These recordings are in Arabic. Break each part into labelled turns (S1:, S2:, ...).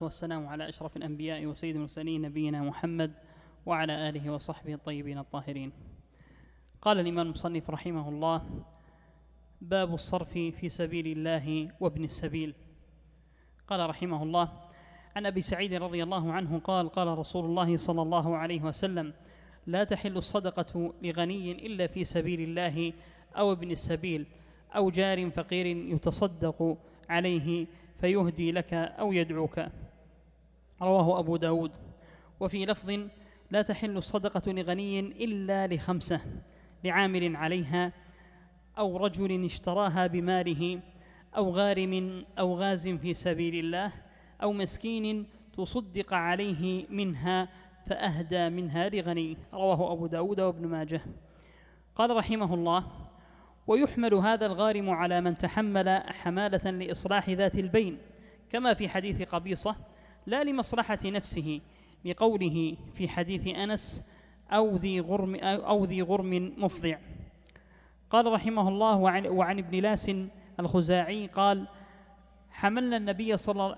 S1: والسلام على أشرف الأنبياء وسيد المرسلين نبينا محمد وعلى آله وصحبه الطيبين الطاهرين. قال الإمام المصنف رحمه الله باب الصرف في سبيل الله وابن السبيل قال رحمه الله عن أبي سعيد رضي الله عنه قال قال رسول الله صلى الله عليه وسلم لا تحل الصدقة لغني إلا في سبيل الله أو ابن السبيل أو جار فقير يتصدق عليه فيهدي لك أو يدعوك رواه أبو داود. وفي لفظ لا تحل الصدقة لغني إلا لخمسة لعامل عليها أو رجل اشتراها بماله أو غارم أو غاز في سبيل الله أو مسكين تصدق عليه منها فأهدى منها لغني. رواه أبو داود وابن ماجه. قال رحمه الله ويحمل هذا الغارم على من تحمل حمالة لإصلاح ذات البين كما في حديث قبيصة لا لمصلحة نفسه لقوله في حديث أنس أو ذي غرم أو ذي غرم مفضع. قال رحمه الله وعن, وعن ابن لاس الخزاعي قال حملنا النبي صلى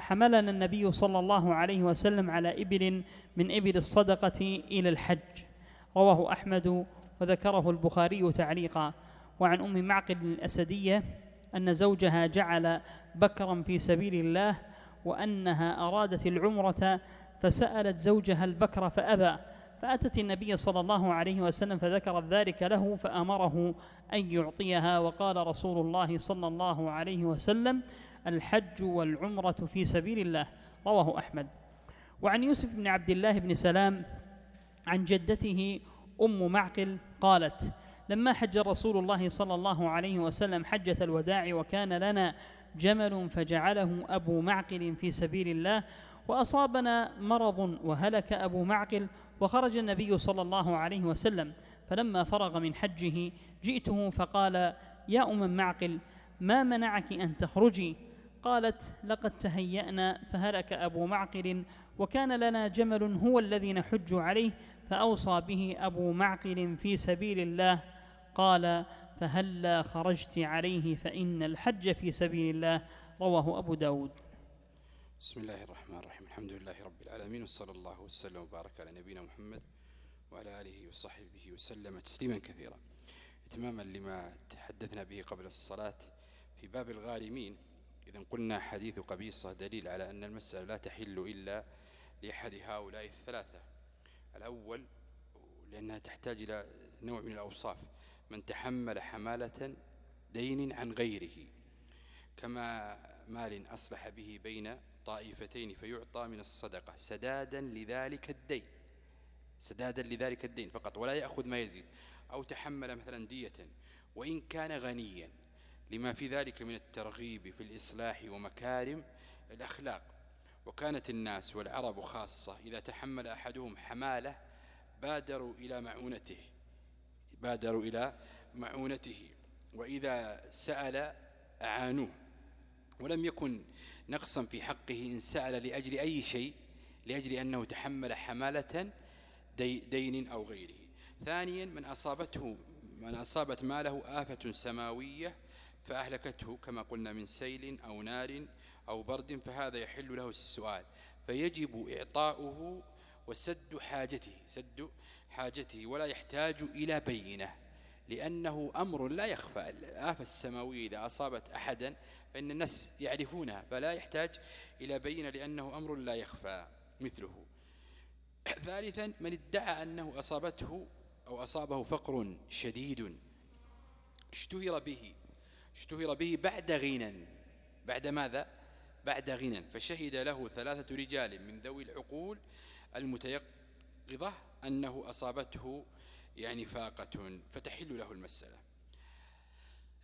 S1: حملنا النبي صلى الله عليه وسلم على إبل من إبل الصدقة إلى الحج. رواه أحمد وذكره البخاري تعليقا. وعن أم معقل الأسدية أن زوجها جعل بكرا في سبيل الله وأنها أرادت العمرة فسألت زوجها البكر فأبى. فأتت النبي صلى الله عليه وسلم فذكرت ذلك له فأمره أن يعطيها. وقال رسول الله صلى الله عليه وسلم الحج والعمرة في سبيل الله. رواه أحمد. وعن يوسف بن عبد الله بن سلام عن جدته أم معقل قالت لما حج رسول الله صلى الله عليه وسلم حجة الوداع وكان لنا جمل فجعله أبو معقل في سبيل الله وأصابنا مرض وهلك أبو معقل وخرج النبي صلى الله عليه وسلم. فلما فرغ من حجه جئته فقال يا أم معقل ما منعك أن تخرجي؟ قالت لقد تهيأنا فهلك أبو معقل وكان لنا جمل هو الذي نحج عليه فأوصى به أبو معقل في سبيل الله. قال فهلا خرجت عليه فإن الحج في سبيل الله. رواه أبو داود.
S2: بسم الله الرحمن الرحيم. الحمد لله رب العالمين وصلى الله وسلم وبارك على نبينا محمد وعلى آله وصحبه وسلم تسليما كثيرا. إتماما لما تحدثنا به قبل الصلاة في باب الغارمين إذا قلنا حديث قبيصة دليل على أن المسألة لا تحل إلا لأحد هؤلاء الثلاثة. الأول لأنها تحتاج إلى نوع من الأوصاف. من تحمل حمالة دين عن غيره كما مال أصلح به بين طائفتين فيعطى من الصدقة سدادا لذلك الدين سدادا لذلك الدين فقط ولا يأخذ ما يزيد. أو تحمل مثلا دية وإن كان غنيا لما في ذلك من الترغيب في الإصلاح ومكارم الأخلاق. وكانت الناس والعرب خاصة إذا تحمل أحدهم حمالة بادروا إلى معونته. بادروا إلى معونته وإذا سأل أعانوه. ولم يكن نقصا في حقه إن سأل لأجل أي شيء لأجل أنه تحمل حمالة دين أو غيره. ثانيا من أصابته من أصابت ماله آفة سماوية فأهلكته كما قلنا من سيل أو نار أو برد فهذا يحل له السؤال. فيجب إعطاؤه وسد حاجته سد حاجته ولا يحتاج إلى بينة لأنه أمر لا يخفى. الآفة السماوية إذا أصابت أحدا فإن الناس يعرفونها فلا يحتاج إلى بينة لأنه أمر لا يخفى مثله. ثالثا من ادعى أنه أصابته أو أصابه فقر شديد اشتهر به اشتهر به بعد غنى. بعد ماذا؟ بعد غنى. فشهد له ثلاثة رجال من ذوي العقول المتيقظة أنه أصابته يعني فاقة فتحل له المسألة.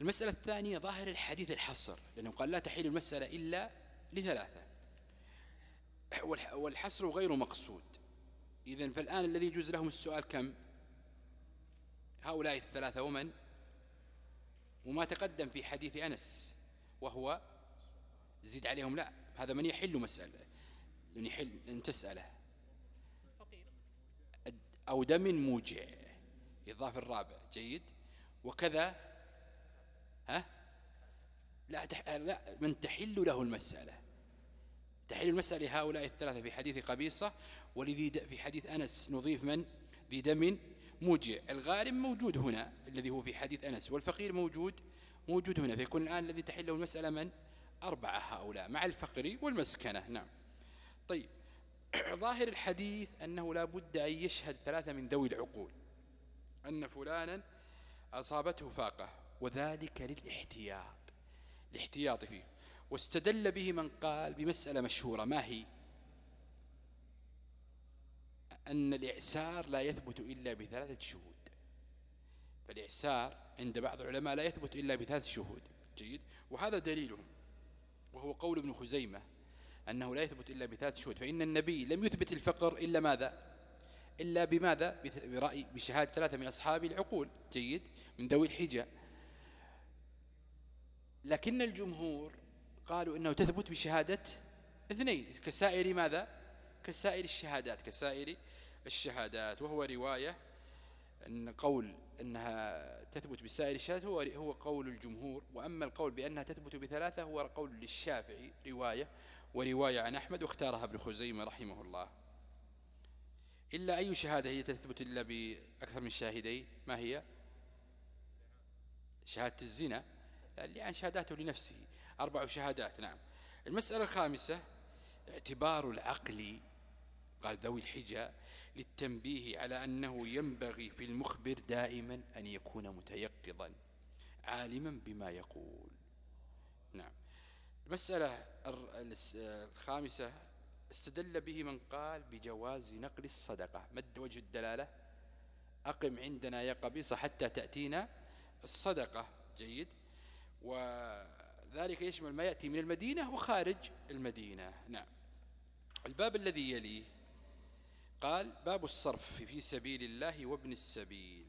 S2: المسألة الثانية ظاهر الحديث الحصر لأنه قال لا تحل المسألة إلا لثلاثة. والحصر غير مقصود. إذن فالآن الذي يجوز لهم السؤال كم؟ هؤلاء الثلاثة ومن؟ وما تقدم في حديث أنس وهو زيد عليهم لا هذا من يحل مسألة لن يحل لن تسأله. أو دم موجع. إضافة الرابع. جيد. وكذا. ها؟ لا, تح... لا من تحل له المسألة. تحل المسألة لهؤلاء الثلاثة في حديث قبيصة ولذي في حديث أنس نضيف من؟ ذي دم موجع. الغارم موجود هنا الذي هو في حديث أنس والفقير موجود موجود هنا. فيكون الآن الذي تحله المسألة من؟ أربعة هؤلاء مع الفقر والمسكنة. نعم. طيب. ظاهر الحديث أنه لا بد أن يشهد ثلاثة من ذوي العقول أن فلانا أصابته فاقة وذلك للاحتياط الاحتياط فيه. واستدل به من قال بمسألة مشهورة ما هي؟ أن الإعسار لا يثبت إلا بثلاثة شهود. فالإعسار عند بعض العلماء لا يثبت إلا بثلاث شهود جيد؟ وهذا دليلهم. وهو قول ابن خزيمة أنه لا يثبت إلا بثلاث شهود. فإن النبي لم يثبت الفقر إلا ماذا؟ إلا بماذا؟ برأي بشهادة ثلاثة من أصحاب العقول. جيد. من ذوي الحجة. لكن الجمهور قالوا إنه تثبت بشهادة اثنين. كسائر ماذا؟ كسائر الشهادات. كسائر الشهادات. وهو رواية أن قول أنها تثبت بسائر الشهادات هو هو قول الجمهور. وأما القول بأنها تثبت بثلاثة هو قول للشافعي. رواية ورواية عن أحمد واختارها ابن خزيمة رحمه الله. إلا أي شهادة هي تثبت إلا بأكثر من شاهدين ما هي؟ شهادة الزنا؟ لأن شهاداته لنفسه. أربع شهادات نعم. المسألة الخامسة اعتبار العقل قال ذوي الحجة للتنبيه على أنه ينبغي في المخبر دائما أن يكون متيقظا عالما بما يقول. المسألة الخامسة استدل به من قال بجواز نقل الصدقة. مد وجه الدلالة؟ أقم عندنا يا قبيصة حتى تأتينا الصدقة. جيد. وذلك يشمل ما يأتي من المدينة وخارج المدينة. نعم. الباب الذي يليه قال باب الصرف في سبيل الله وابن السبيل.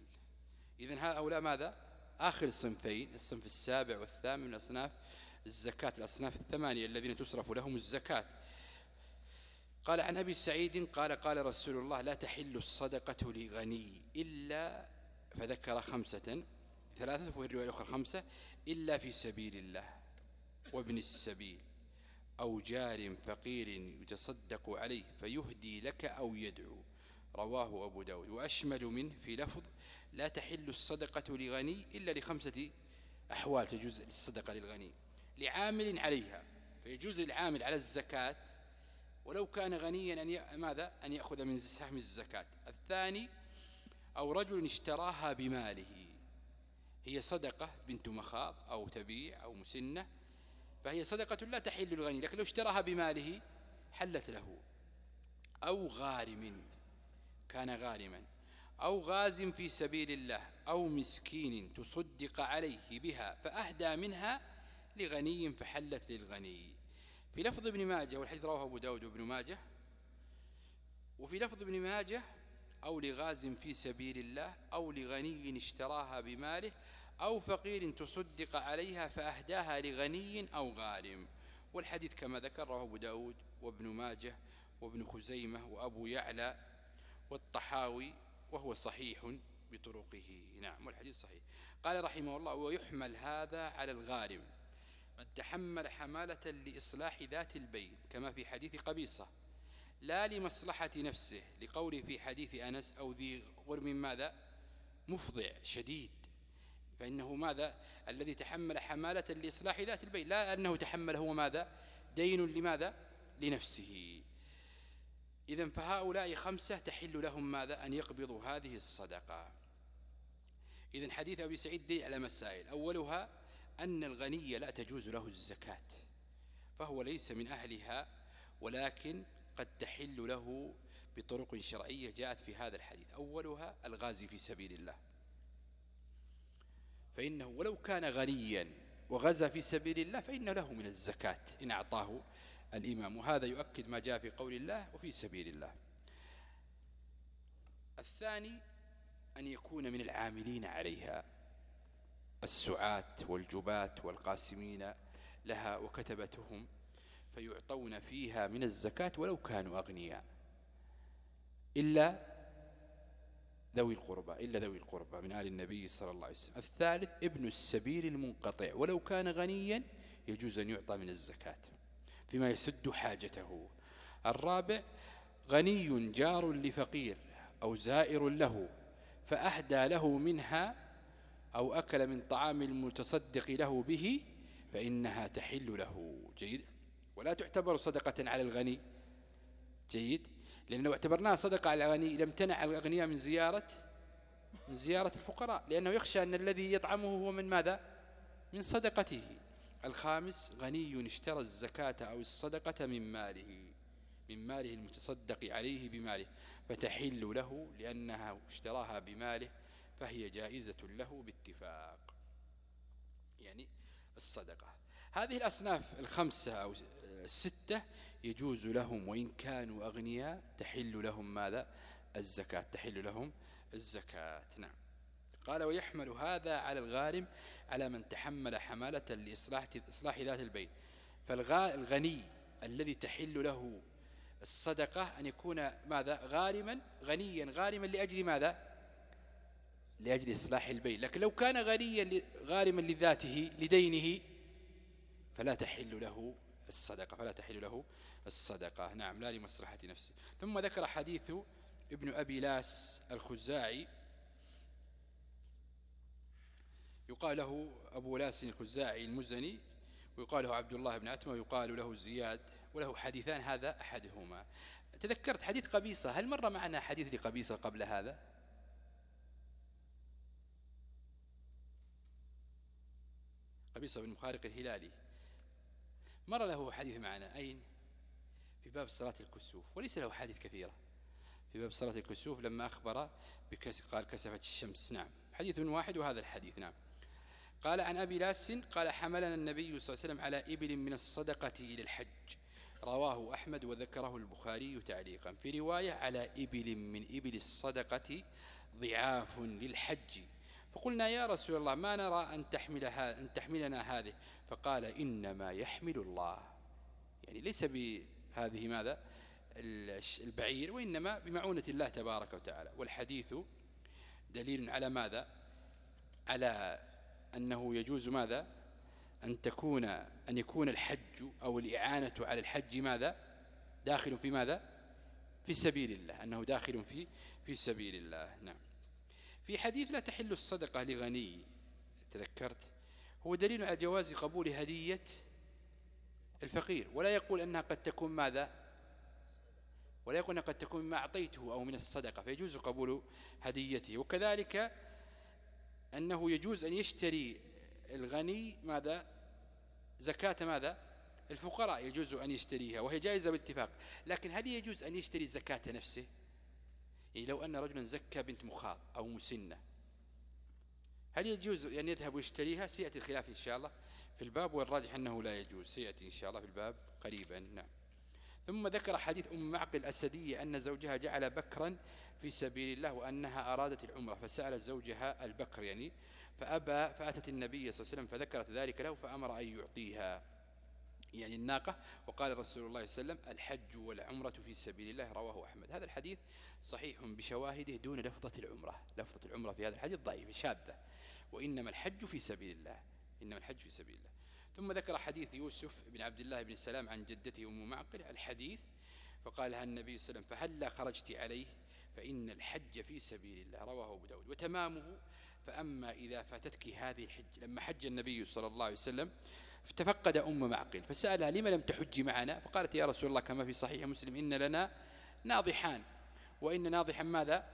S2: إذن هؤلاء ماذا؟ آخر الصنفين الصنف السابع والثامن من أصناف الزكاة الأصناف الثمانية الذين تصرف لهم الزكاة. قال عن أبي سعيد قال قال رسول الله لا تحل الصدقة لغني إلا فذكر خمسة ثلاثة وفي الرواية الأخرى خمسة إلا في سبيل الله وابن السبيل أو جار فقير يتصدق عليه فيهدي لك أو يدعو. رواه أبو داود. وأشمل منه في لفظ لا تحل الصدقة لغني إلا لخمسة أحوال تجوز الصدقة للغني. لعامل عليها فيجوز للعامل على الزكاة ولو كان غنيا أن ماذا؟ أن يأخذ من سهم الزكاة. الثاني أو رجل اشتراها بماله هي صدقة بنت مخاض أو تبيع أو مسنة فهي صدقة لا تحل للغني لكن لو اشتراها بماله حلت له. أو غارم كان غارما. أو غاز في سبيل الله أو مسكين تصدق عليه بها فأهدى منها لغني فحلت للغني. في لفظ ابن ماجه والحديث رواه أبو داود وابن ماجه. وفي لفظ ابن ماجه أو لغاز في سبيل الله أو لغني اشتراها بماله أو فقير تصدق عليها فأهداها لغني أو غارم والحديث كما ذكر رواه أبو داود وابن ماجه وابن خزيمة وأبو يعلى والطحاوي وهو صحيح بطرقه. نعم والحديث صحيح. قال رحمه الله ويحمل هذا على الغارم. من تحمل حمالة لإصلاح ذات البين كما في حديث قبيصة. لا لمصلحة نفسه لقول في حديث أنس أو ذي غرم ماذا؟ مفضع شديد. فإنه ماذا؟ الذي تحمل حمالة لإصلاح ذات البين لا أنه تحمل هو ماذا؟ دين لماذا؟ لنفسه. إذا فهؤلاء خمسة تحل لهم ماذا؟ أن يقبضوا هذه الصدقة. إذا حديث أبي سعيد دليل على مسائل. أولها أن الغني لا تجوز له الزكاة فهو ليس من أهلها ولكن قد تحل له بطرق شرعية جاءت في هذا الحديث. أولها الغازي في سبيل الله. فإنه ولو كان غنيا وغزا في سبيل الله فإن له من الزكاة إن أعطاه الإمام. وهذا يؤكد ما جاء في قول الله وفي سبيل الله. الثاني أن يكون من العاملين عليها. السعاة والجبات والقاسمين لها وكتبتهم فيعطون فيها من الزكاة ولو كانوا أغنياء. إلا ذوي القربى إلا ذوي القربى من آل النبي صلى الله عليه وسلم. الثالث ابن السبيل المنقطع. ولو كان غنيا يجوز أن يعطى من الزكاة فيما يسد حاجته. الرابع غني جار لفقير أو زائر له فأهدى له منها أو أكل من طعام المتصدق له به فإنها تحل له. جيد. ولا تعتبر صدقة على الغني. جيد. لأن لو اعتبرناها صدقة على الغني لم تنع الأغنياء من زيارة من زيارة الفقراء. لأنه يخشى أن الذي يطعمه هو من ماذا؟ من صدقته. الخامس غني اشترى الزكاة أو الصدقة من ماله من ماله المتصدق عليه بماله فتحل له لأنها اشتراها بماله فهي جائزة له باتفاق. يعني الصدقة. هذه الأصناف الخمسة أو الستة يجوز لهم وإن كانوا أغنياء تحل لهم ماذا؟ الزكاة تحل لهم الزكاة. نعم. قال ويحمل هذا على الغارم على من تحمل حمالة لإصلاح إصلاح ذات البين فالغني الذي تحل له الصدقة أن يكون ماذا؟ غارما غنيا غارما لأجل ماذا؟ لأجل إصلاح البين لكن لو كان غنيا غارما لذاته لدينه فلا تحل له الصدقة فلا تحل له الصدقة. نعم لا لمصلحة نفسه. ثم ذكر حديث ابن أبي لاس الخزاعي. يقال له أبو لاس الخزاعي المزني ويقال له عبد الله بن عتمة ويقال له زياد وله حديثان هذا أحدهما. تذكرت حديث قبيصة؟ هل مر معنا حديث لقبيصة قبل هذا؟ قبيصة بن مخارق الهلالي. مر له حديث معنا أين؟ في باب صلاة الكسوف وليس له حديث كثيرة. في باب صلاة الكسوف لما أخبر بكس قال كسفت الشمس. نعم حديث واحد وهذا الحديث. نعم. قال عن أبي لاس قال حملنا النبي صلى الله عليه وسلم على إبل من الصدقة إلى الحج رواه أحمد وذكره البخاري تعليقا. في رواية على إبل من إبل الصدقة ضعاف للحج. فقلنا يا رسول الله ما نرى أن, تحملها أن تحملنا هذه؟ فقال إنما يحمل الله. يعني ليس بهذه ماذا؟ البعير وإنما بمعونة الله تبارك وتعالى. والحديث دليل على ماذا؟ على أنه يجوز ماذا؟ أن تكون أن يكون الحج أو الإعانة على الحج ماذا؟ داخل في ماذا؟ في سبيل الله. أنه داخل في في سبيل الله. نعم. في حديث لا تحل الصدقة لغني تذكرت؟ هو دليل على جواز قبول هدية الفقير ولا يقول أنها قد تكون ماذا؟ ولا يقول أنها قد تكون ما أعطيته أو من الصدقة فيجوز قبول هديته. وكذلك أنه يجوز أن يشتري الغني ماذا؟ زكاة ماذا؟ الفقراء يجوز أن يشتريها وهي جائزة باتفاق لكن هل يجوز أن يشتري زكاة نفسه؟ يعني لو أن رجلا زكى بنت مخاض أو مسنة. هل يجوز أن يذهب ويشتريها؟ سيأتي الخلاف إن شاء الله. في الباب والراجح أنه لا يجوز. سيأتي إن شاء الله في الباب قريبا. نعم. ثم ذكر حديث أم معقل الأسدية أن زوجها جعل بكرا في سبيل الله وأنها أرادت العمرة فسألت زوجها البكر يعني فأبى فأتت النبي صلى الله عليه وسلم فذكرت ذلك له فأمر أن يعطيها. يعني الناقة. وقال رسول الله صلى الله عليه وسلم الحج والعمرة في سبيل الله رواه أحمد. هذا الحديث صحيح بشواهده دون لفظة العمرة. لفظة العمرة في هذا الحديث ضعيف شاذة. وإنما الحج في سبيل الله. إنما الحج في سبيل الله. ثم ذكر حديث يوسف بن عبد الله بن السلام عن جدته أم معقل الحديث. فقال لها النبي صلى الله عليه وسلم فهلا خرجت عليه فإن الحج في سبيل الله رواه أبو داود. وتمامه. فأما إذا فاتتك هذه الحج لما حج النبي صلى الله عليه وسلم فتفقد أم معقل فسألها لما لم تحج معنا؟ فقالت يا رسول الله كما في صحيح مسلم إن لنا ناضحان. وإن ناضحا ماذا؟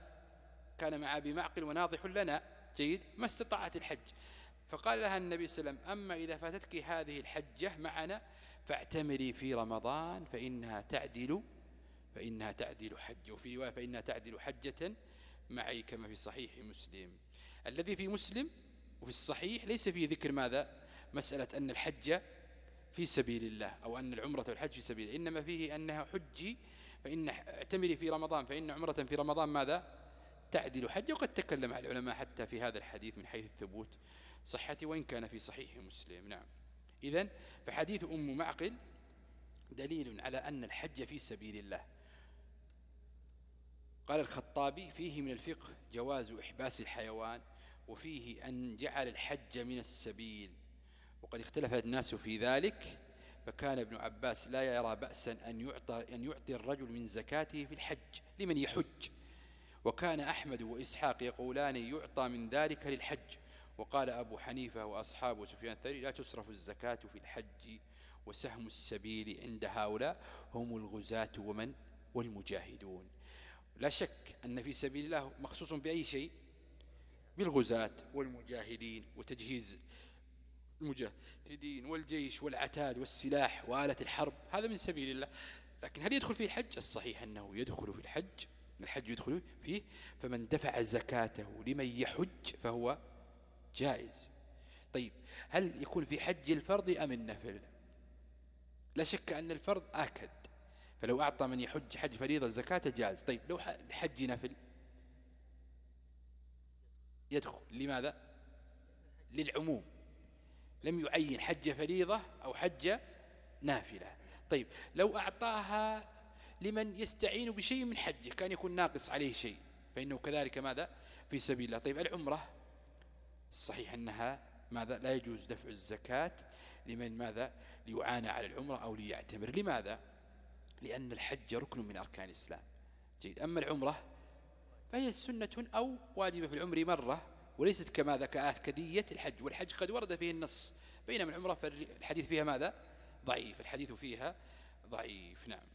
S2: كان مع أبي معقل وناضح لنا. جيد؟ ما استطاعت الحج. فقال لها النبي صلى الله عليه وسلم أما إذا فاتتك هذه الحجة معنا فاعتمري في رمضان فإنها تعدل فإنها تعدل حج. وفي رواية فإنها تعدل حجة معي كما في صحيح مسلم. الذي في مسلم وفي الصحيح ليس فيه ذكر ماذا؟ مسألة أن الحج في سبيل الله أو أن العمرة والحج في سبيل الله. إنما فيه أنها حجي فإن اعتمري في رمضان فإن عمرة في رمضان ماذا؟ تعدل حج. وقد تكلم العلماء حتى في هذا الحديث من حيث الثبوت صحته وإن كان في صحيح مسلم. نعم. إذن فحديث أم معقل دليل على أن الحج في سبيل الله. قال الخطابي فيه من الفقه جواز إحباس الحيوان وفيه أن جعل الحج من السبيل. وقد اختلف الناس في ذلك فكان ابن عباس لا يرى بأسا أن يعطى, أن يعطي الرجل من زكاته في الحج لمن يحج. وكان أحمد وإسحاق يقولان يعطى من ذلك للحج. وقال أبو حنيفة وأصحابه سفيان الثوري لا تصرف الزكاة في الحج وسهم السبيل عند هؤلاء هم الغزاة ومن؟ والمجاهدون. لا شك أن في سبيل الله مخصوص بأي شيء بالغزاة والمجاهدين وتجهيز المجاهدين والجيش والعتاد والسلاح وآلة الحرب. هذا من سبيل الله. لكن هل يدخل فيه الحج؟ الصحيح أنه يدخل في الحج. الحج يدخل فيه. فمن دفع زكاته لمن يحج فهو جائز. طيب هل يكون في حج الفرض أم النفل؟ لا شك أن الفرض آكد. فلو أعطى من يحج حج فريضة زكاة جائز. طيب لو حج نفل؟ يدخل. لماذا؟ للعموم. لم يعين حج فريضة أو حج نافلة. طيب لو أعطاها لمن يستعين بشيء من حجه كان يكون ناقص عليه شيء فإنه كذلك ماذا؟ في سبيل الله. طيب العمرة الصحيح أنها ماذا؟ لا يجوز دفع الزكاة لمن ماذا؟ ليعانى على العمرة أو ليعتمر. لماذا؟ لأن الحج ركن من أركان الإسلام. جيد. أما العمرة فهي سنة أو واجبة في العمر مرة وليست كماذا كآكدية الحج. والحج قد ورد فيه النص. بينما العمرة فالحديث فيها ماذا؟ ضعيف. الحديث فيها ضعيف. نعم.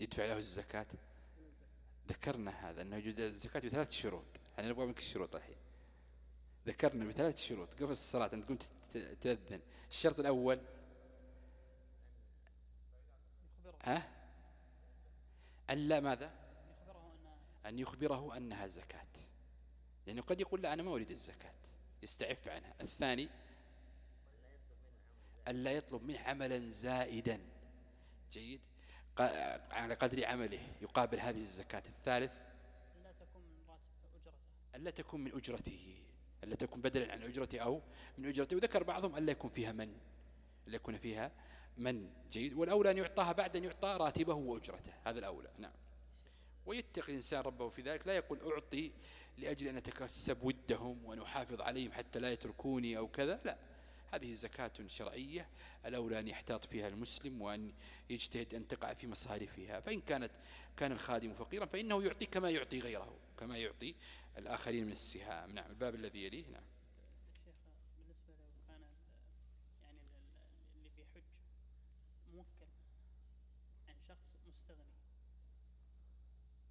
S2: يدفع له الزكاة. ذكرنا هذا أنه يوجد الزكاة بثلاث شروط. أنا نبغى منك الشروط الحين؟ ذكرنا بثلاث شروط قبل الصلاة. أنت قمت تأذن. الشرط الأول ها؟ ألا ماذا؟ أن يخبره أنها زكاة. لأنه قد يقول لا أنا ما أريد الزكاة. يستعف عنها. الثاني ألا يطلب منه عملا زائدا. جيد؟ على قدر عمله يقابل هذه الزكاة. الثالث
S1: لا تكون من أجرته.
S2: ألا تكون من أجرته. ألا تكون بدلا عن أجرته أو من أجرته وذكر بعضهم ألا يكون فيها من؟ ألا يكون فيها من؟ جيد. والأولى أن يعطاها بعد أن يعطى راتبه وأجرته. هذا الأولى. نعم. ويتقي الإنسان ربه في ذلك. لا يقول أعطي لأجل أن أتكسب ودهم وأن أحافظ عليهم حتى لا يتركوني أو كذا. لا. هذه زكاة شرعية. الأولى أن يحتاط فيها المسلم وأن يجتهد أن تقع في مصارفها فإن كانت كان الخادم فقيرا فإنه يعطي كما يعطي غيره كما يعطي الآخرين من السهام. نعم الباب الذي يليه نعم.
S1: بالنسبة لو كان يعني اللي في حج موكل عن شخص مستغني.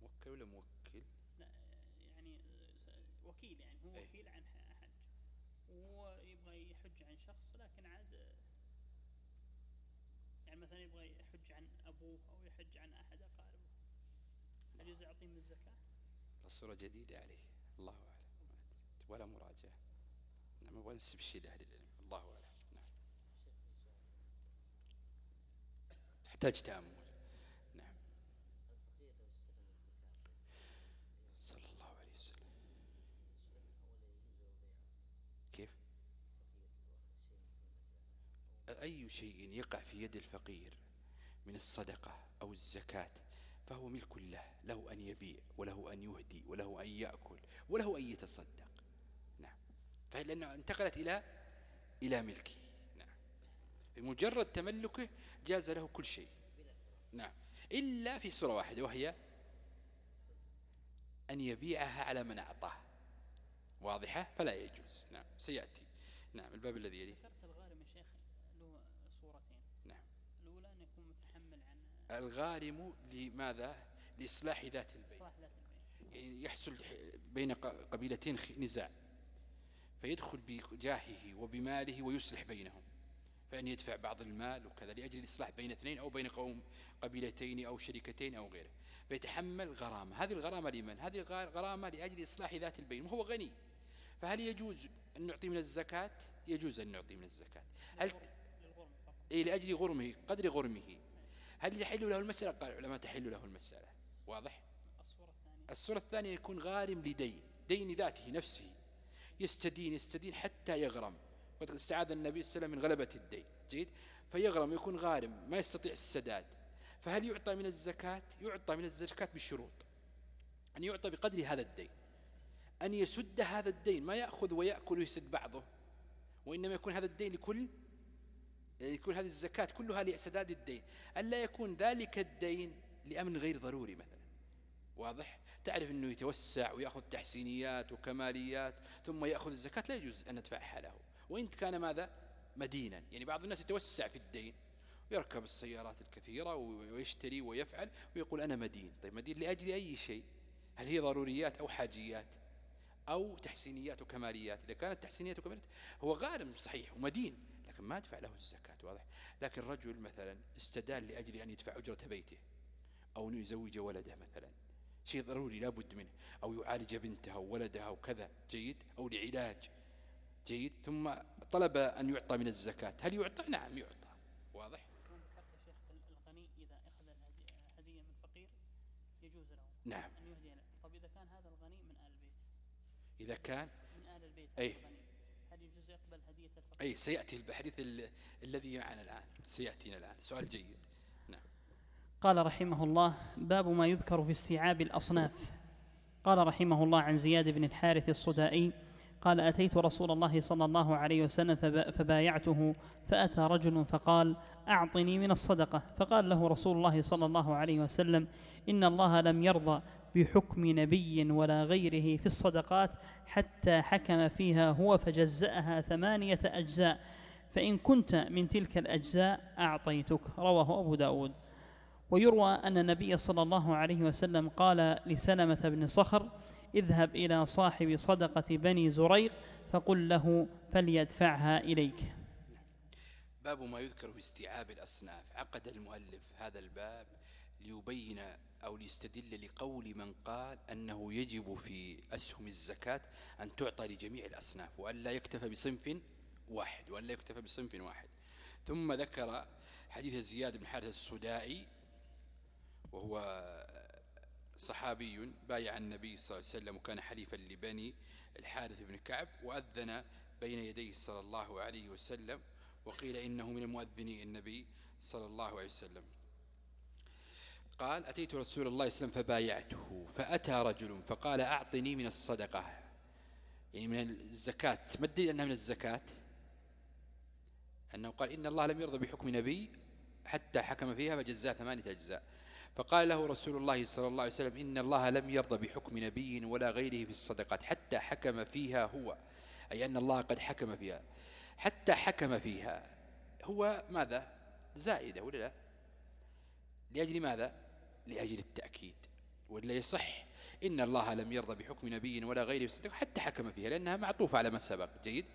S2: موكل ولا موكل؟
S1: لا يعني وكيل يعني هو
S2: أي.
S1: وكيل عن حج. وهو يبغى يحج عن شخص لكن عاد يعني مثلا يبغى يحج عن أبوه أو يحج عن أحد أقاربه. هل يجوز يعطيه من الزكاة؟
S2: الصورة جديدة عليه. الله أعلم. ولا مراجعة. نعم نبغى نسب شيء لأهل العلم. الله أعلم. نعم. تحتاج تأمل. نعم. صلى الله عليه وسلم. كيف؟ أي شيء يقع في يد الفقير من الصدقة أو الزكاة؟ فهو ملك له له أن يبيع وله أن يهدي وله أن يأكل وله أن يتصدق. نعم. فلأنه انتقلت إلى إلى ملكه؟ نعم. بمجرد تملكه جاز له كل شيء. نعم. إلا في صورة واحدة وهي أن يبيعها على من أعطاه. واضحة؟ فلا يجوز. نعم. سيأتي. نعم. الباب الذي يليه
S1: ذكرت الغارم يا شيخ له صورتين
S2: نعم
S1: الأولى أن يكون متحمل عن
S2: الغارم لماذا؟ لإصلاح ذات البين يعني يحصل بين قبيلتين نزاع. فيدخل بجاهه وبماله ويصلح بينهم. فأن يدفع بعض المال وكذا لأجل الإصلاح بين اثنين أو بين قوم قبيلتين أو شركتين أو غيره. فيتحمل غرامة. هذه الغرامة لمن؟ هذه الغرامة لأجل إصلاح ذات البين وهو غني. فهل يجوز أن نعطي من الزكاة؟ يجوز أن نعطي من الزكاة. هل إيه لأجل غرمه قدر غرمه. هل يحل له المسألة؟ قال العلماء تحل له المسألة. واضح؟
S1: الصورة الثانية.
S2: يكون غارم لدين دين ذاته نفسه. يستدين يستدين حتى يغرم. وقد استعاذ النبي صلى الله عليه وسلم من غلبة الدين. جيد؟ فيغرم يكون غارم ما يستطيع السداد. فهل يعطى من الزكاة؟ يعطى من الزكاة بالشروط أن يعطى بقدر هذا الدين. أن يسد هذا الدين ما يأخذ ويأكل ويسد بعضه. وإنما يكون هذا الدين لكل يكون هذه الزكاة كلها لسداد الدين. ألا يكون ذلك الدين لأمن غير ضروري مثلا. واضح؟ تعرف أنه يتوسع ويأخذ تحسينيات وكماليات ثم يأخذ الزكاة لا يجوز أن ندفعها له وإن كان ماذا؟ مدينا. يعني بعض الناس يتوسع في الدين ويركب السيارات الكثيرة ويشتري ويفعل ويقول أنا مدين. طيب مدين لأجل أي شيء؟ هل هي ضروريات أو حاجيات أو تحسينيات وكماليات؟ إذا كانت تحسينيات وكماليات هو غارم صحيح ومدين. لكن ما أدفع له الزكاة واضح؟ لكن رجل مثلا استدال لأجل أن يدفع أجرة بيته أو أن يزوج ولده مثلا شيء ضروري لابد منه أو يعالج بنته أو ولدها أو كذا جيد؟ أو لعلاج جيد؟ ثم طلب أن يعطى من الزكاة هل يعطى؟ نعم يعطى واضح؟ نعم.
S1: أن يهدي طب إذا كان هذا الغني من آل البيت؟
S2: إذا كان؟
S1: من آل البيت
S2: أي
S1: هل يجوز يقبل هدية الفقير؟
S2: أي سيأتي الحديث الذي معنا الآن. سيأتينا الآن. سؤال جيد.
S1: قال رحمه الله باب ما يذكر في استيعاب الأصناف. قال رحمه الله عن زياد بن الحارث الصدائي قال أتيت رسول الله صلى الله عليه وسلم فبايعته فأتى رجل فقال أعطني من الصدقة. فقال له رسول الله صلى الله عليه وسلم إن الله لم يرضى بحكم نبي ولا غيره في الصدقات حتى حكم فيها هو فجزأها ثمانية أجزاء. فإن كنت من تلك الأجزاء أعطيتك. رواه أبو داود. ويروى أن النبي صلى الله عليه وسلم قال لسلمة بن صخر اذهب إلى صاحب صدقة بني زريق فقل له فليدفعها إليك.
S2: باب ما يذكر في استيعاب الأصناف. عقد المؤلف هذا الباب ليبين أو ليستدل لقول من قال أنه يجب في أسهم الزكاة أن تعطى لجميع الأصناف وأن لا يكتفى بصنف واحد وأن لا يكتفى بصنف واحد. ثم ذكر حديث زياد بن حارث السدائي وهو صحابي بايع النبي صلى الله عليه وسلم وكان حليفا لبني الحارث بن كعب وأذن بين يديه صلى الله عليه وسلم وقيل إنه من المؤذنين النبي صلى الله عليه وسلم. قال أتيت رسول الله صلى الله عليه وسلم فبايعته فأتى رجل فقال أعطني من الصدقة. يعني من الزكاة. ما الدليل أنها من الزكاة؟ أنه قال إن الله لم يرضى بحكم نبي حتى حكم فيها فجزاء ثمانية أجزاء. فقال له رسول الله صلى الله عليه وسلم إن الله لم يرضى بحكم نبي ولا غيره في الصدقات حتى حكم فيها هو. أي أن الله قد حكم فيها. حتى حكم فيها. هو ماذا؟ زائدة ولا لا؟ لأجل ماذا؟ لأجل التأكيد. ولا يصح. إن الله لم يرضى بحكم نبي ولا غيره. حتى حكم فيها لأنها معطوفة على ما سبق. جيد؟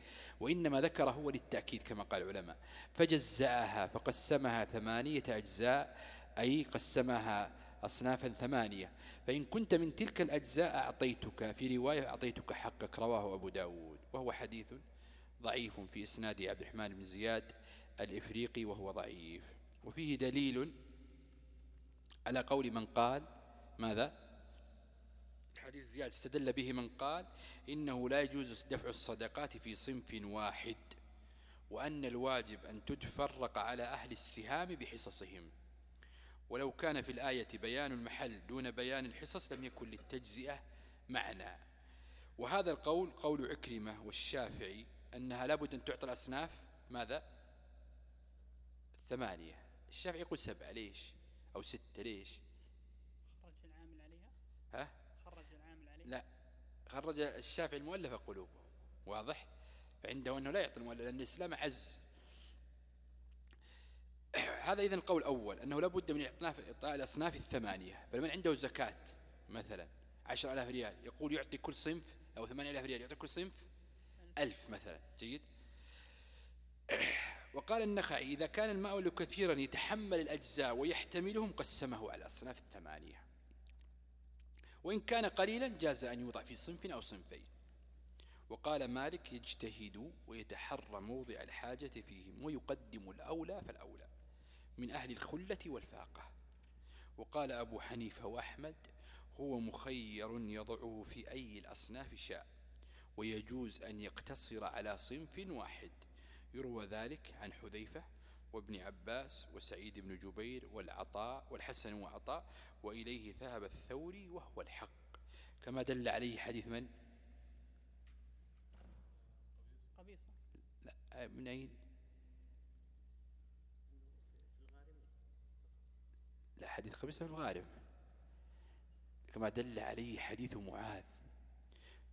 S2: وإنما ذكر هو للتأكيد كما قال العلماء. فجزأها فقسمها ثمانية أجزاء أي قسمها أصنافا ثمانية. فإن كنت من تلك الأجزاء أعطيتك في رواية أعطيتك حقك رواه أبو داود. وهو حديث ضعيف في إسناد عبد الرحمن بن زياد الإفريقي وهو ضعيف. وفيه دليل على قول من قال ماذا؟ حديث زياد استدل به من قال إنه لا يجوز دفع الصدقات في صنف واحد وأن الواجب أن تتفرق على أهل السهام بحصصهم. ولو كان في الآية بيان المحل دون بيان الحصص لم يكن للتجزئة معنى. وهذا القول قول عكرمة والشافعي أنها لابد أن تعطى الأصناف ماذا؟ ثمانية. الشافعي يقول سبعة ليش؟ أو ستة ليش؟
S1: خرج العامل عليها؟
S2: ها؟
S1: خرج العامل عليها.
S2: لا. خرج الشافعي المؤلف قلوبه واضح؟ فعنده أنه لا يعطي المؤلف لأن الإسلام عز. هذا إذن القول الأول أنه لابد من إعطاء الأصناف الثمانية. فلمن عنده زكاة مثلا عشر ألاف ريال يقول يعطي كل صنف أو ثمانية ألاف ريال يعطي كل صنف ألف مثلا. جيد؟ وقال النخعي إذا كان الماء كثيرا يتحمل الأجزاء ويحتملهم قسمه على الأصناف الثمانية. وإن كان قليلا جاز أن يوضع في صنف أو صنفين. وقال مالك يجتهد ويتحرى موضع الحاجة فيهم ويقدم الأولى فالأولى من أهل الخلة والفاقة. وقال أبو حنيفة وأحمد هو مخير يضعه في أي الأصناف شاء ويجوز أن يقتصر على صنف واحد يروى ذلك عن حذيفة وابن عباس وسعيد بن جبير والعطاء والحسن وعطاء وإليه ذهب الثوري وهو الحق. كما دل عليه حديث من؟
S1: قبيصة.
S2: لا من أين؟ لا حديث قبيصة في الغارب. كما دل عليه حديث معاذ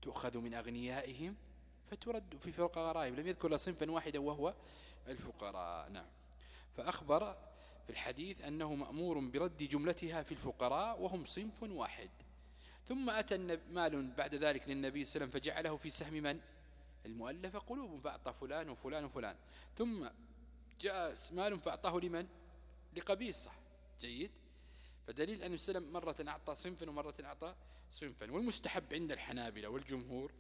S2: تؤخذ من أغنيائهم فترد في فرق غرائب لم يذكر صنفا واحدا وهو الفقراء. نعم. فأخبر في الحديث أنه مأمور برد جملتها في الفقراء وهم صنف واحد. ثم أتى مال بعد ذلك للنبي صلى الله عليه وسلم فجعله في سهم من؟ المؤلفة قلوب فأعطى فلان وفلان وفلان. ثم جاء مال فأعطاه لمن؟ لقبيصة. جيد. فدليل أن السلام مرة أعطى صنفا ومرة أعطى صنفا. والمستحب عند الحنابلة والجمهور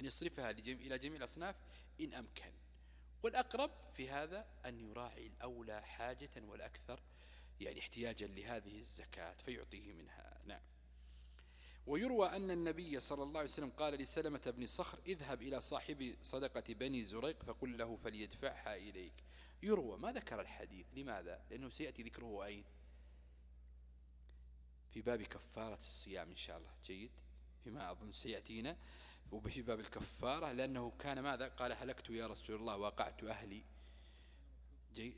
S2: أن يصرفها إلى جميع الأصناف إن أمكن. والأقرب في هذا أن يراعي الأولى حاجة والأكثر يعني احتياجا لهذه الزكاة فيعطيه منها. نعم. ويروى أن النبي صلى الله عليه وسلم قال لسلمة بن صخر اذهب إلى صاحب صدقة بني زريق فقل له فليدفعها إليك. يروى. ما ذكر الحديث؟ لماذا؟ لأنه سيأتي ذكره أين؟ في باب كفارة الصيام إن شاء الله. جيد؟ فيما أظن سيأتينا. وفي باب الكفارة لأنه كان ماذا؟ قال هلكت يا رسول الله وقعت أهلي. جيد.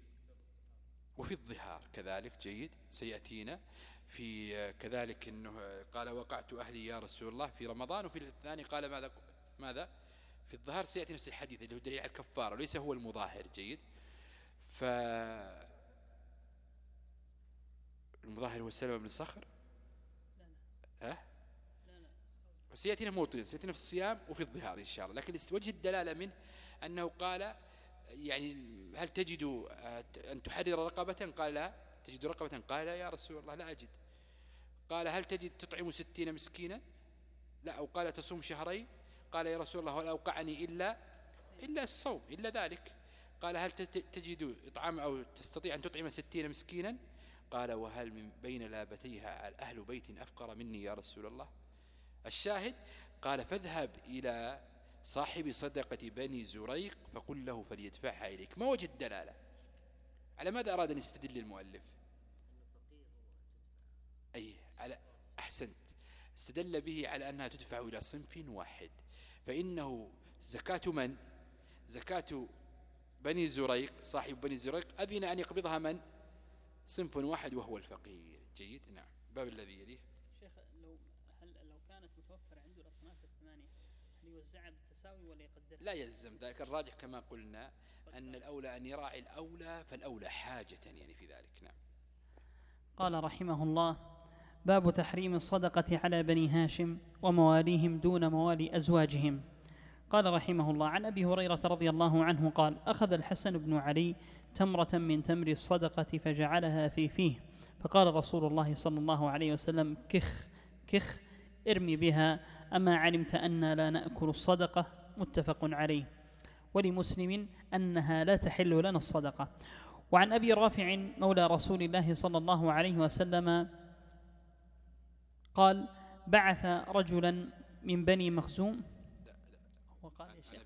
S2: وفي الظهار كذلك جيد. سيأتينا. في كذلك أنه قال وقعت أهلي يا رسول الله. في رمضان وفي الثاني قال ماذا؟ ماذا؟ في الظهر سيأتي نفس الحديث اللي هو دليل على الكفارة وليس هو المظاهر. جيد. ف المظاهر هو السلمة بن صخر ها سيأتينا موطن سيأتينا في الصيام وفي الظهار إن شاء الله. لكن وجه الدلالة منه أنه قال يعني هل تجد أن تحرر رقبة؟ قال لا. تجد رقبة؟ قال لا يا رسول الله لا أجد. قال هل تجد تطعم ستين مسكينا؟ لا. أو قال تصوم شهرين؟ قال يا رسول الله هل أوقعني إلا إلا الصوم إلا ذلك. قال هل تجد إطعام أو تستطيع أن تطعم ستين مسكينا؟ قال وهل من بين لابتيها أهل بيت أفقر مني يا رسول الله؟ الشاهد قال فاذهب إلى صاحب صدقة بني زريق فقل له فليدفعها إليك. ما وجد دلالة على ماذا أراد أن يستدل المؤلف؟ أي على أحسنت. استدل به على أنها تدفع إلى صنف واحد. فإنه زكاة من؟ زكاة بني زريق صاحب بني زريق أذن أن يقبضها من؟ صنف واحد وهو الفقير. جيد؟ نعم. باب الذي يليه
S1: شيخ لو هل لو كانت متوفرة عنده الأصناف الثمانية هل يوزعها بالتساوي ولا يقدرها؟
S2: لا يلزم ذلك الراجح كما قلنا أن الأولى أن يراعي الأولى فالأولى حاجة يعني في ذلك نعم.
S1: قال رحمه الله باب تحريم الصدقة على بني هاشم ومواليهم دون موالي أزواجهم. قال رحمه الله عن أبي هريرة رضي الله عنه قال أخذ الحسن بن علي تمرة من تمر الصدقة فجعلها في فيه. فقال رسول الله صلى الله عليه وسلم كخ كخ. ارمي بها أما علمت أن لا نأكل الصدقة متفق عليه. ولمسلم أنها لا تحل لنا الصدقة. وعن أبي رافع مولى رسول الله صلى الله عليه وسلم قال بعث رجلا من بني مخزوم.
S2: يا شيخ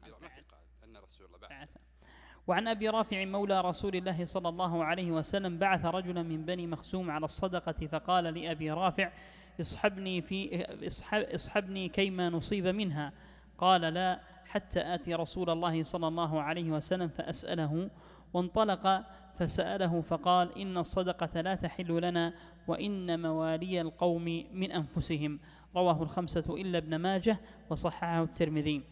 S1: وعن أبي رافع مولى رسول الله صلى الله عليه وسلم بعث رجلا من بني مخزوم على الصدقة فقال لأبي رافع اصحبني, في اصحب اصحبني كيما نصيب منها. قال لا حتى آتي رسول الله صلى الله عليه وسلم فأسأله وانطلق فسأله فقال إن الصدقة لا تحل لنا وإن موالي القوم من أنفسهم. رواه الخمسة إلا ابن ماجه وصححه الترمذي.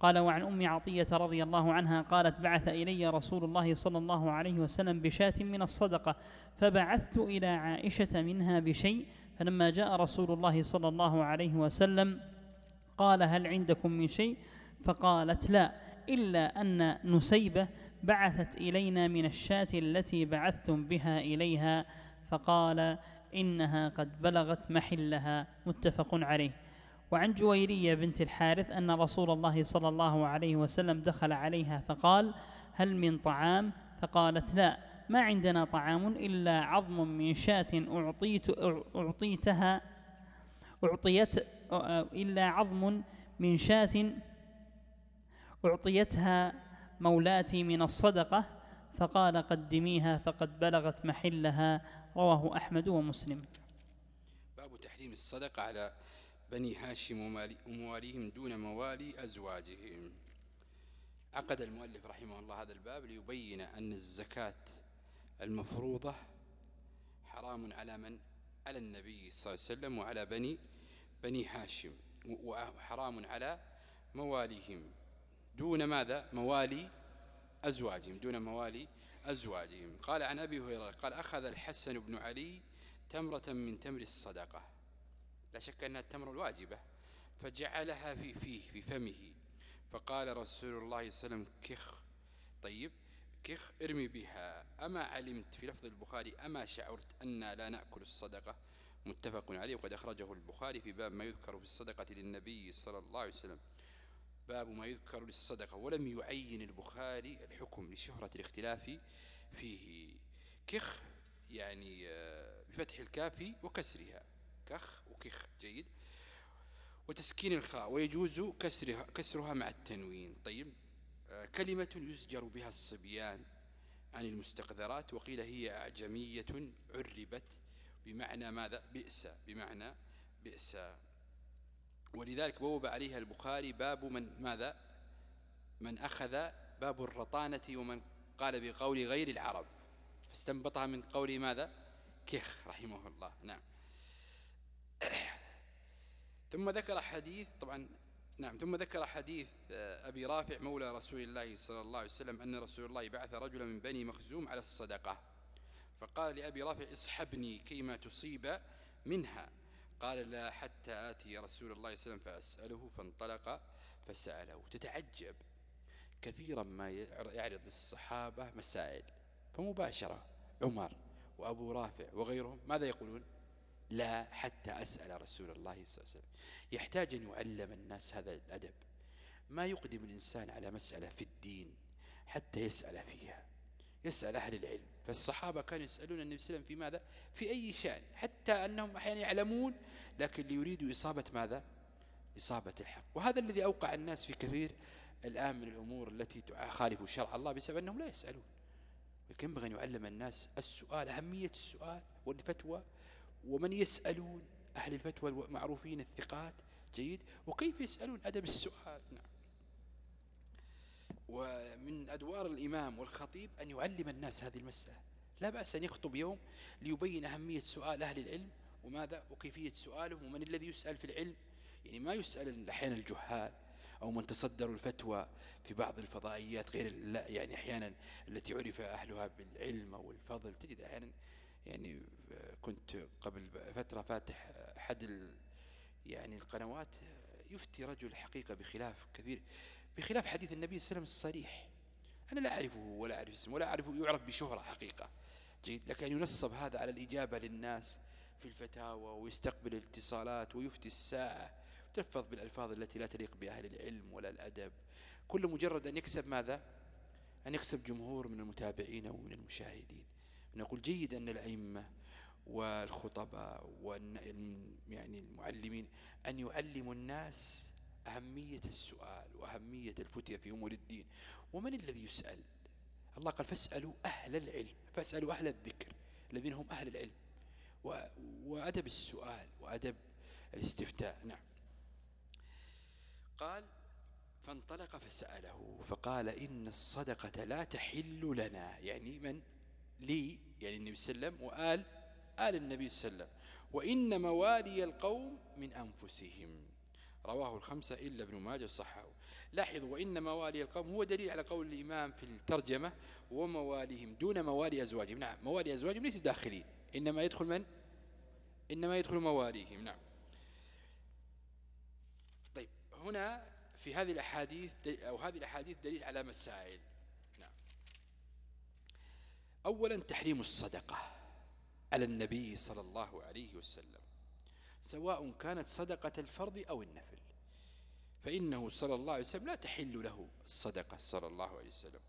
S1: قال وعن أم عطية رضي الله عنها قالت بعث إلي رسول الله صلى الله عليه وسلم بشاة من الصدقة فبعثت إلى عائشة منها بشيء فلما جاء رسول الله صلى الله عليه وسلم قال هل عندكم من شيء؟ فقالت لا إلا أن نسيبة بعثت إلينا من الشاة التي بعثتم بها إليها فقال إنها قد بلغت محلها متفق عليه. وعن جويرية بنت الحارث أن رسول الله صلى الله عليه وسلم دخل عليها فقال هل من طعام؟ فقالت لا ما عندنا طعام إلا عظم من شاة أعطيت أعطيتها أعطيت إلا عظم من شاة أعطيتها مولاتي من الصدقة فقال قدميها فقد بلغت محلها رواه أحمد ومسلم.
S2: باب تحريم الصدقة على بني هاشم ومواليهم دون موالي أزواجهم. عقد المؤلف رحمه الله هذا الباب ليبين أن الزكاة المفروضة حرام على من؟ على النبي صلى الله عليه وسلم وعلى بني بني هاشم. وحرام على مواليهم. دون ماذا؟ موالي أزواجهم. دون موالي أزواجهم. قال عن أبي هريرة قال أخذ الحسن بن علي تمرة من تمر الصدقة. لا شك أنها التمر الواجبة. فجعلها في فيه في فمه. فقال رسول الله صلى الله عليه وسلم كخ. طيب. كخ ارمي بها أما علمت في لفظ البخاري أما شعرت أن لا نأكل الصدقة متفق عليه وقد أخرجه البخاري في باب ما يذكر في الصدقة للنبي صلى الله عليه وسلم. باب ما يذكر للصدقة ولم يعين البخاري الحكم لشهرة الاختلاف فيه. كخ يعني آه، بفتح الكاف وكسرها. كخ وكخ جيد. وتسكين الخاء ويجوز كسرها, كسرها مع التنوين. طيب كلمة يزجر بها الصبيان عن المستقذرات وقيل هي أعجمية عربت بمعنى ماذا؟ بئس بمعنى بئس. ولذلك بوب عليها البخاري باب من ماذا؟ من أخذ باب الرطانة ومن قال بقول غير العرب فاستنبطها من قول ماذا؟ كخ رحمه الله. نعم. ثم ذكر حديث طبعا نعم ثم ذكر حديث آه، أبي رافع مولى رسول الله صلى الله عليه وسلم أن رسول الله بعث رجلا من بني مخزوم على الصدقة. فقال لأبي رافع اصحبني كيما تصيب منها. قال لا حتى آتي رسول الله صلى الله عليه وسلم فأسأله فانطلق فسأله. تتعجب كثيرا ما يعرض الصحابة مسائل فمباشرة عمر وأبو رافع وغيرهم ماذا يقولون؟ لا حتى أسأل رسول الله صلى الله عليه وسلم. يحتاج أن يعلم الناس هذا الأدب. ما يقدم الإنسان على مسألة في الدين حتى يسأل فيها. يسأل أهل العلم. فالصحابة كانوا يسألون النبي صلى الله عليه وسلم في ماذا؟ في أي شأن. حتى أنهم أحيانا يعلمون لكن ليريدوا إصابة ماذا؟ إصابة الحق. وهذا الذي أوقع الناس في كثير الآن من الأمور التي تخالف شرع الله بسبب أنهم لا يسألون. لكن ينبغي أن يعلم الناس السؤال أهمية السؤال والفتوى ومن يسألون أهل الفتوى المعروفين الثقات جيد. وكيف يسألون؟ أدب السؤال. نعم. ومن أدوار الإمام والخطيب أن يعلم الناس هذه المسألة. لا بأس أن يخطب يوم ليبين أهمية سؤال أهل العلم وماذا وكيفية سؤالهم ومن الذي يسأل في العلم. يعني ما يسأل أحيانا الجهال أو من تصدروا الفتوى في بعض الفضائيات غير يعني أحيانا التي عرف أهلها بالعلم أو الفضل. تجد أحيانا يعني كنت قبل فترة فاتح أحد يعني القنوات يفتي رجل حقيقة بخلاف كثير بخلاف حديث النبي صلى الله عليه وسلم الصريح. أنا لا أعرفه ولا أعرف اسمه ولا أعرفه يعرف بشهرة حقيقة. جيد. لكن ينصب هذا على الإجابة للناس في الفتاوى ويستقبل الاتصالات ويفتي الساعة وتلفظ بالألفاظ التي لا تليق بأهل العلم ولا الأدب. كل مجرد أن يكسب ماذا؟ أن يكسب جمهور من المتابعين ومن المشاهدين. نقول جيد أن الأئمة والخطباء يعني المعلمين أن يعلموا الناس أهمية السؤال وأهمية الفتية في أمور الدين. ومن الذي يسأل؟ الله قال فاسألوا أهل العلم فاسألوا أهل الذكر الذين هم أهل العلم. وأدب السؤال وأدب الاستفتاء. نعم. قال فانطلق فسأله فقال إن الصدقة لا تحل لنا. يعني من؟ لي يعني النبي صلى الله عليه وسلم وآل آل النبي صلى الله عليه وسلم. وإن موالي القوم من أنفسهم. رواه الخمسة إلا ابن ماجه صحه لاحظوا وإن موالي القوم هو دليل على قول الإمام في الترجمة ومواليهم دون موالي أزواجهم. نعم موالي أزواجهم ليس داخلين إنما يدخل من؟ إنما يدخل مواليهم. نعم. طيب هنا في هذه الأحاديث أو هذه الأحاديث دليل على مسائل. أولا تحريم الصدقة على النبي صلى الله عليه وسلم سواء كانت صدقة الفرض أو النفل. فإنه صلى الله عليه وسلم لا تحل له الصدقة صلى الله عليه وسلم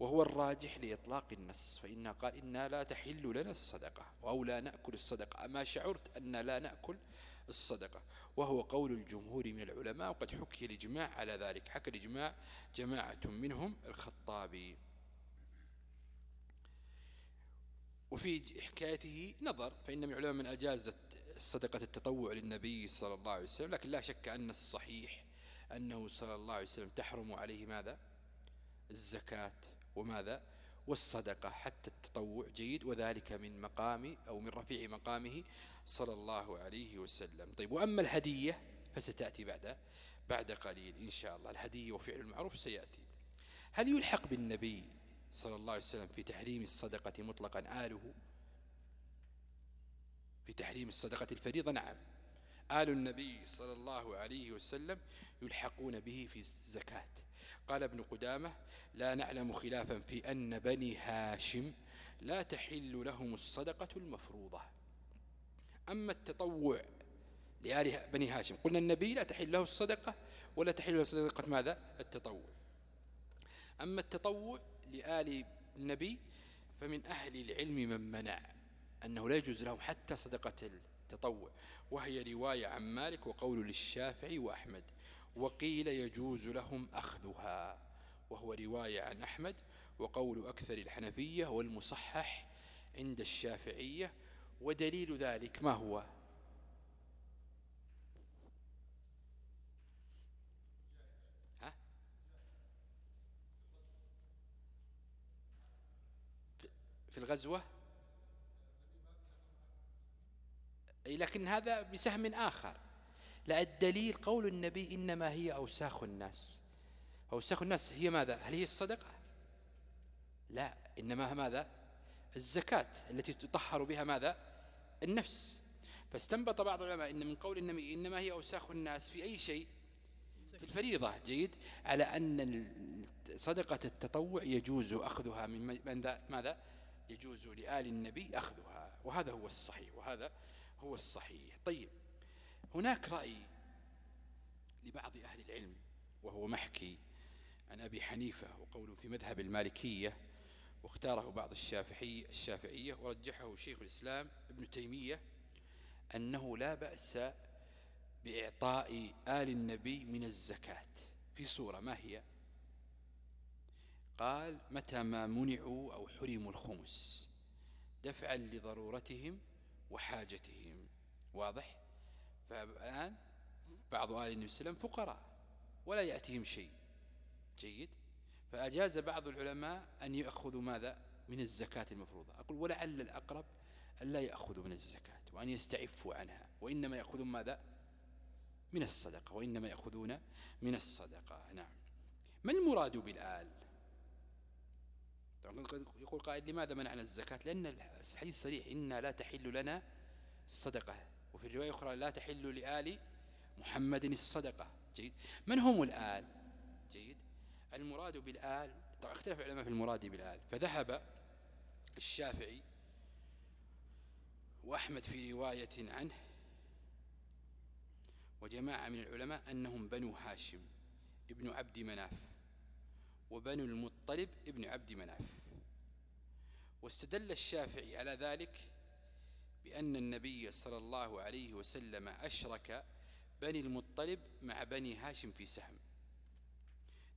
S2: وهو الراجح لإطلاق النص. فإنها قال إنا لا تحل لنا الصدقة أو لا نأكل الصدقة. أما شعرت أن لا نأكل الصدقة وهو قول الجمهور من العلماء وقد حكي الإجماع على ذلك. حكى الإجماع جماعة منهم الخطابي. وفي حكايته نظر فإن من العلماء من أجازت صدقة التطوع للنبي صلى الله عليه وسلم لكن لا شك أن الصحيح أنه صلى الله عليه وسلم تحرم عليه ماذا؟ الزكاة وماذا؟ والصدقة حتى التطوع جيد وذلك من مقام أو من رفيع مقامه صلى الله عليه وسلم. طيب وأما الهدية فستأتي بعد بعد قليل إن شاء الله. الهدية وفعل المعروف سيأتي. هل يلحق بالنبي صلى الله عليه وسلم في تحريم الصدقة مطلقا. آله في تحريم الصدقة الفريضة نعم. آل النبي صلى الله عليه وسلم يلحقون به في الزكاة. قال ابن قدامة لا نعلم خلافا في أن بني هاشم لا تحل لهم الصدقة المفروضة. أما التطوع لآل بني هاشم قلنا النبي لا تحل له الصدقة ولا تحل له صدقة ماذا؟ التطوع. أما التطوع لآل النبي فمن أهل العلم من منع أنه لا يجوز لهم حتى صدقة التطوع. وهي رواية عن مالك وقول للشافعي وأحمد وقيل يجوز لهم أخذها. وهو رواية عن أحمد وقول أكثر الحنفية والمصحح عند الشافعية. ودليل ذلك ما هو ها؟ في الغزوة. لكن هذا بسهم آخر. لا الدليل قول النبي إنما هي أوساخ الناس. أوساخ الناس هي ماذا؟ هل هي الصدقة؟ لا إنما ماذا؟ الزكاة التي تطهر بها ماذا؟ النفس. فاستنبط بعض العلماء إن من قول النبي إنما هي أوساخ الناس في أي شيء؟ في الفريضة. جيد. على أن صدقة التطوع يجوز أخذها من ماذا؟ يجوز لآل النبي أخذها وهذا هو الصحيح وهذا هو الصحيح. طيب هناك رأي لبعض أهل العلم وهو محكي عن أبي حنيفة وقول في مذهب المالكية واختاره بعض الشافعي الشافعية ورجحه شيخ الإسلام ابن تيمية أنه لا بأس بإعطاء آل النبي من الزكاة في صورة ما هي؟ قال متى ما منعوا أو حرموا الخمس دفعا لضرورتهم وحاجتهم. واضح؟ فالآن بعض آل النبي صلى الله عليه وسلم فقراء ولا يأتيهم شيء. جيد؟ فأجاز بعض العلماء أن يأخذوا ماذا؟ من الزكاة المفروضة. أقول ولعل الأقرب أن لا يأخذوا من الزكاة وأن يستعفوا عنها. وإنما يأخذون ماذا؟ من الصدقة وإنما يأخذون من الصدقة. نعم. ما المراد بالآل؟ يقول قائل لماذا منعنا الزكاة؟ لأن الحديث صريح إنا لا تحل لنا الصدقة. وفي الرواية أخرى لا تحل لآل محمد الصدقة. جيد. من هم الآل؟ جيد. المراد بالآل طبعا اختلف العلماء في المراد بالآل. فذهب الشافعي وأحمد في رواية عنه وجماعة من العلماء أنهم بنو هاشم ابن عبد مناف وبنو المطلب ابن عبد مناف. واستدل الشافعي على ذلك بأن النبي صلى الله عليه وسلم أشرك بني المطلب مع بني هاشم في سهم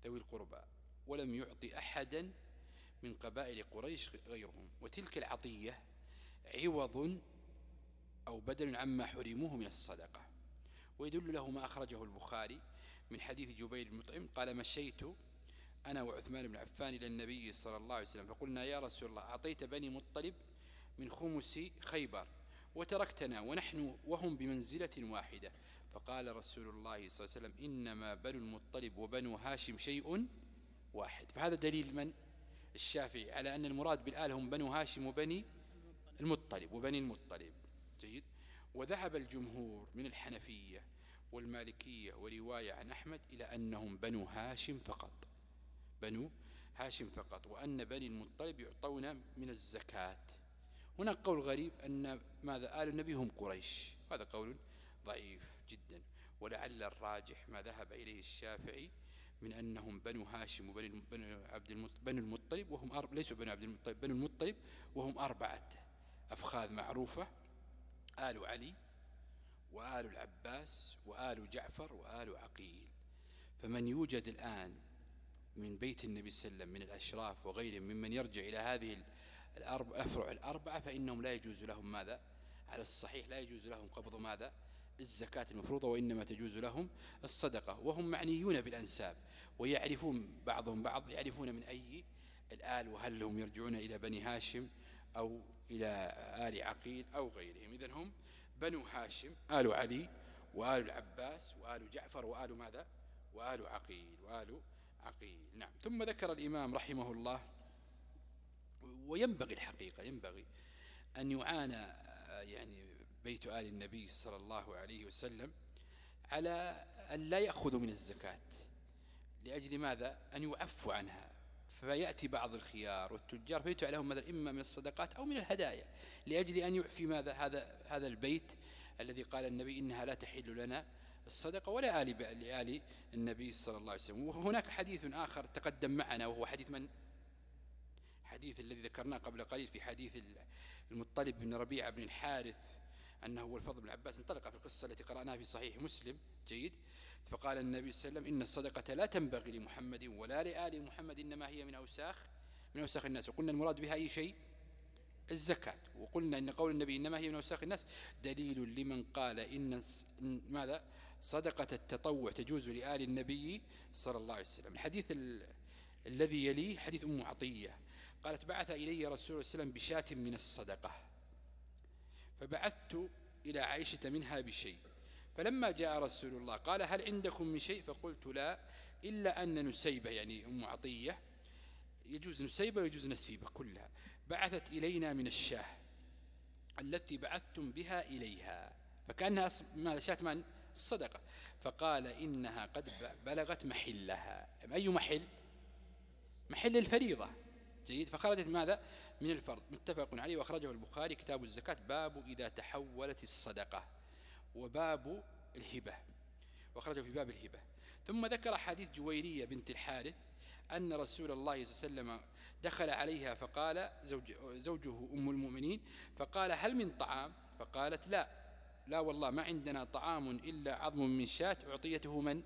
S2: ذوي القربى ولم يعطي أحدا من قبائل قريش غيرهم. وتلك العطية عوض أو بدل عما حرموه من الصدقة. ويدل له ما أخرجه البخاري من حديث جبير المطعم قال مشيت أنا وعثمان بن عفان إلى النبي صلى الله عليه وسلم فقلنا يا رسول الله أعطيت بني مطلب من خمس خيبر وتركتنا ونحن وهم بمنزلة واحدة. فقال رسول الله صلى الله عليه وسلم إنما بنو المطلب وبنو هاشم شيء واحد. فهذا دليل من؟ الشافعي على أن المراد بالآل هم بنو هاشم وبني المطلب وبني المطلب. جيد. وذهب الجمهور من الحنفية والمالكية ورواية عن أحمد إلى أنهم بنو هاشم فقط. بنو هاشم فقط وأن بني المطلب يعطون من الزكاة. هناك قول غريب أن ماذا آل النبي هم قريش. هذا قول ضعيف جدا. ولعل الراجح ما ذهب إليه الشافعي من أنهم بنو هاشم وبنو بنو عبد المطلب بنو المطلب وهم أرب ليسوا بنو عبد المطلب بنو المطلب وهم أربعة. أفخاذ معروفة آل علي وآل العباس وآل جعفر وآل عقيل. فمن يوجد الآن من بيت النبي صلى الله عليه وسلم من الأشراف وغيرهم ممن يرجع إلى هذه الأفرع الأربعة فإنهم لا يجوز لهم ماذا؟ على الصحيح لا يجوز لهم قبض ماذا؟ الزكاة المفروضة وإنما تجوز لهم الصدقة. وهم معنيون بالأنساب ويعرفون بعضهم بعض يعرفون من أي الآل وهل هم يرجعون إلى بني هاشم أو إلى آل عقيل أو غيرهم. إذن هم بنو هاشم آل علي وآل العباس وآل جعفر وآل ماذا؟ وآل عقيل وآل عقيل نعم. ثم ذكر الإمام رحمه الله وينبغي الحقيقة ينبغي أن يعانى يعني بيت آل النبي صلى الله عليه وسلم على أن لا يأخذوا من الزكاة. لأجل ماذا؟ أن يعفوا عنها. فيأتي بعض الخيار والتجار فيدفع لهم مثلا إما من الصدقات أو من الهدايا. لأجل أن يعفي ماذا؟ هذا هذا البيت الذي قال النبي إنها لا تحل لنا الصدقة ولا آل لآل النبي صلى الله عليه وسلم. وهناك حديث آخر تقدم معنا وهو حديث من؟ حديث الذي ذكرناه قبل قليل في حديث المطلب بن ربيعة بن الحارث أنه هو الفضل بن عباس انطلق في القصة التي قرأناها في صحيح مسلم. جيد. فقال النبي صلى الله عليه وسلم إن الصدقة لا تنبغي لمحمد ولا لآل محمد إنما هي من أوساخ من أوساخ الناس. وقلنا المراد بها أي شيء؟ الزكاة. وقلنا إن قول النبي إنما هي من أوساخ الناس. دليل لمن قال إن ماذا؟ صدقة التطوع تجوز لآل النبي صلى الله عليه وسلم. الحديث الذي يليه حديث أم عطية. قالت بعث إلي رسول الله وسلم بشاة من الصدقة. فبعثت إلى عائشة منها بشيء. فلما جاء رسول الله قال هل عندكم من شيء؟ فقلت لا إلا أن نسيبة. يعني أم عطية. يجوز نسيبة ويجوز نسيبة كلها. بعثت إلينا من الشاه التي بعثتم بها إليها. فكأنها شات من الصدقة. فقال إنها قد بلغت محلها. أي محل؟ محل الفريضة. جيد. فخرجت ماذا؟ من الفرض. متفق عليه. وأخرجه البخاري. كتاب الزكاة. باب إذا تحولت الصدقة. وباب الهبة. وأخرجه في باب الهبة. ثم ذكر حديث جويرية بنت الحارث أن رسول الله صلى الله عليه وسلم دخل عليها فقال زوج زوجه أم المؤمنين فقال هل من طعام؟ فقالت لا. لا والله ما عندنا طعام إلا عظم من شاة أعطيته من؟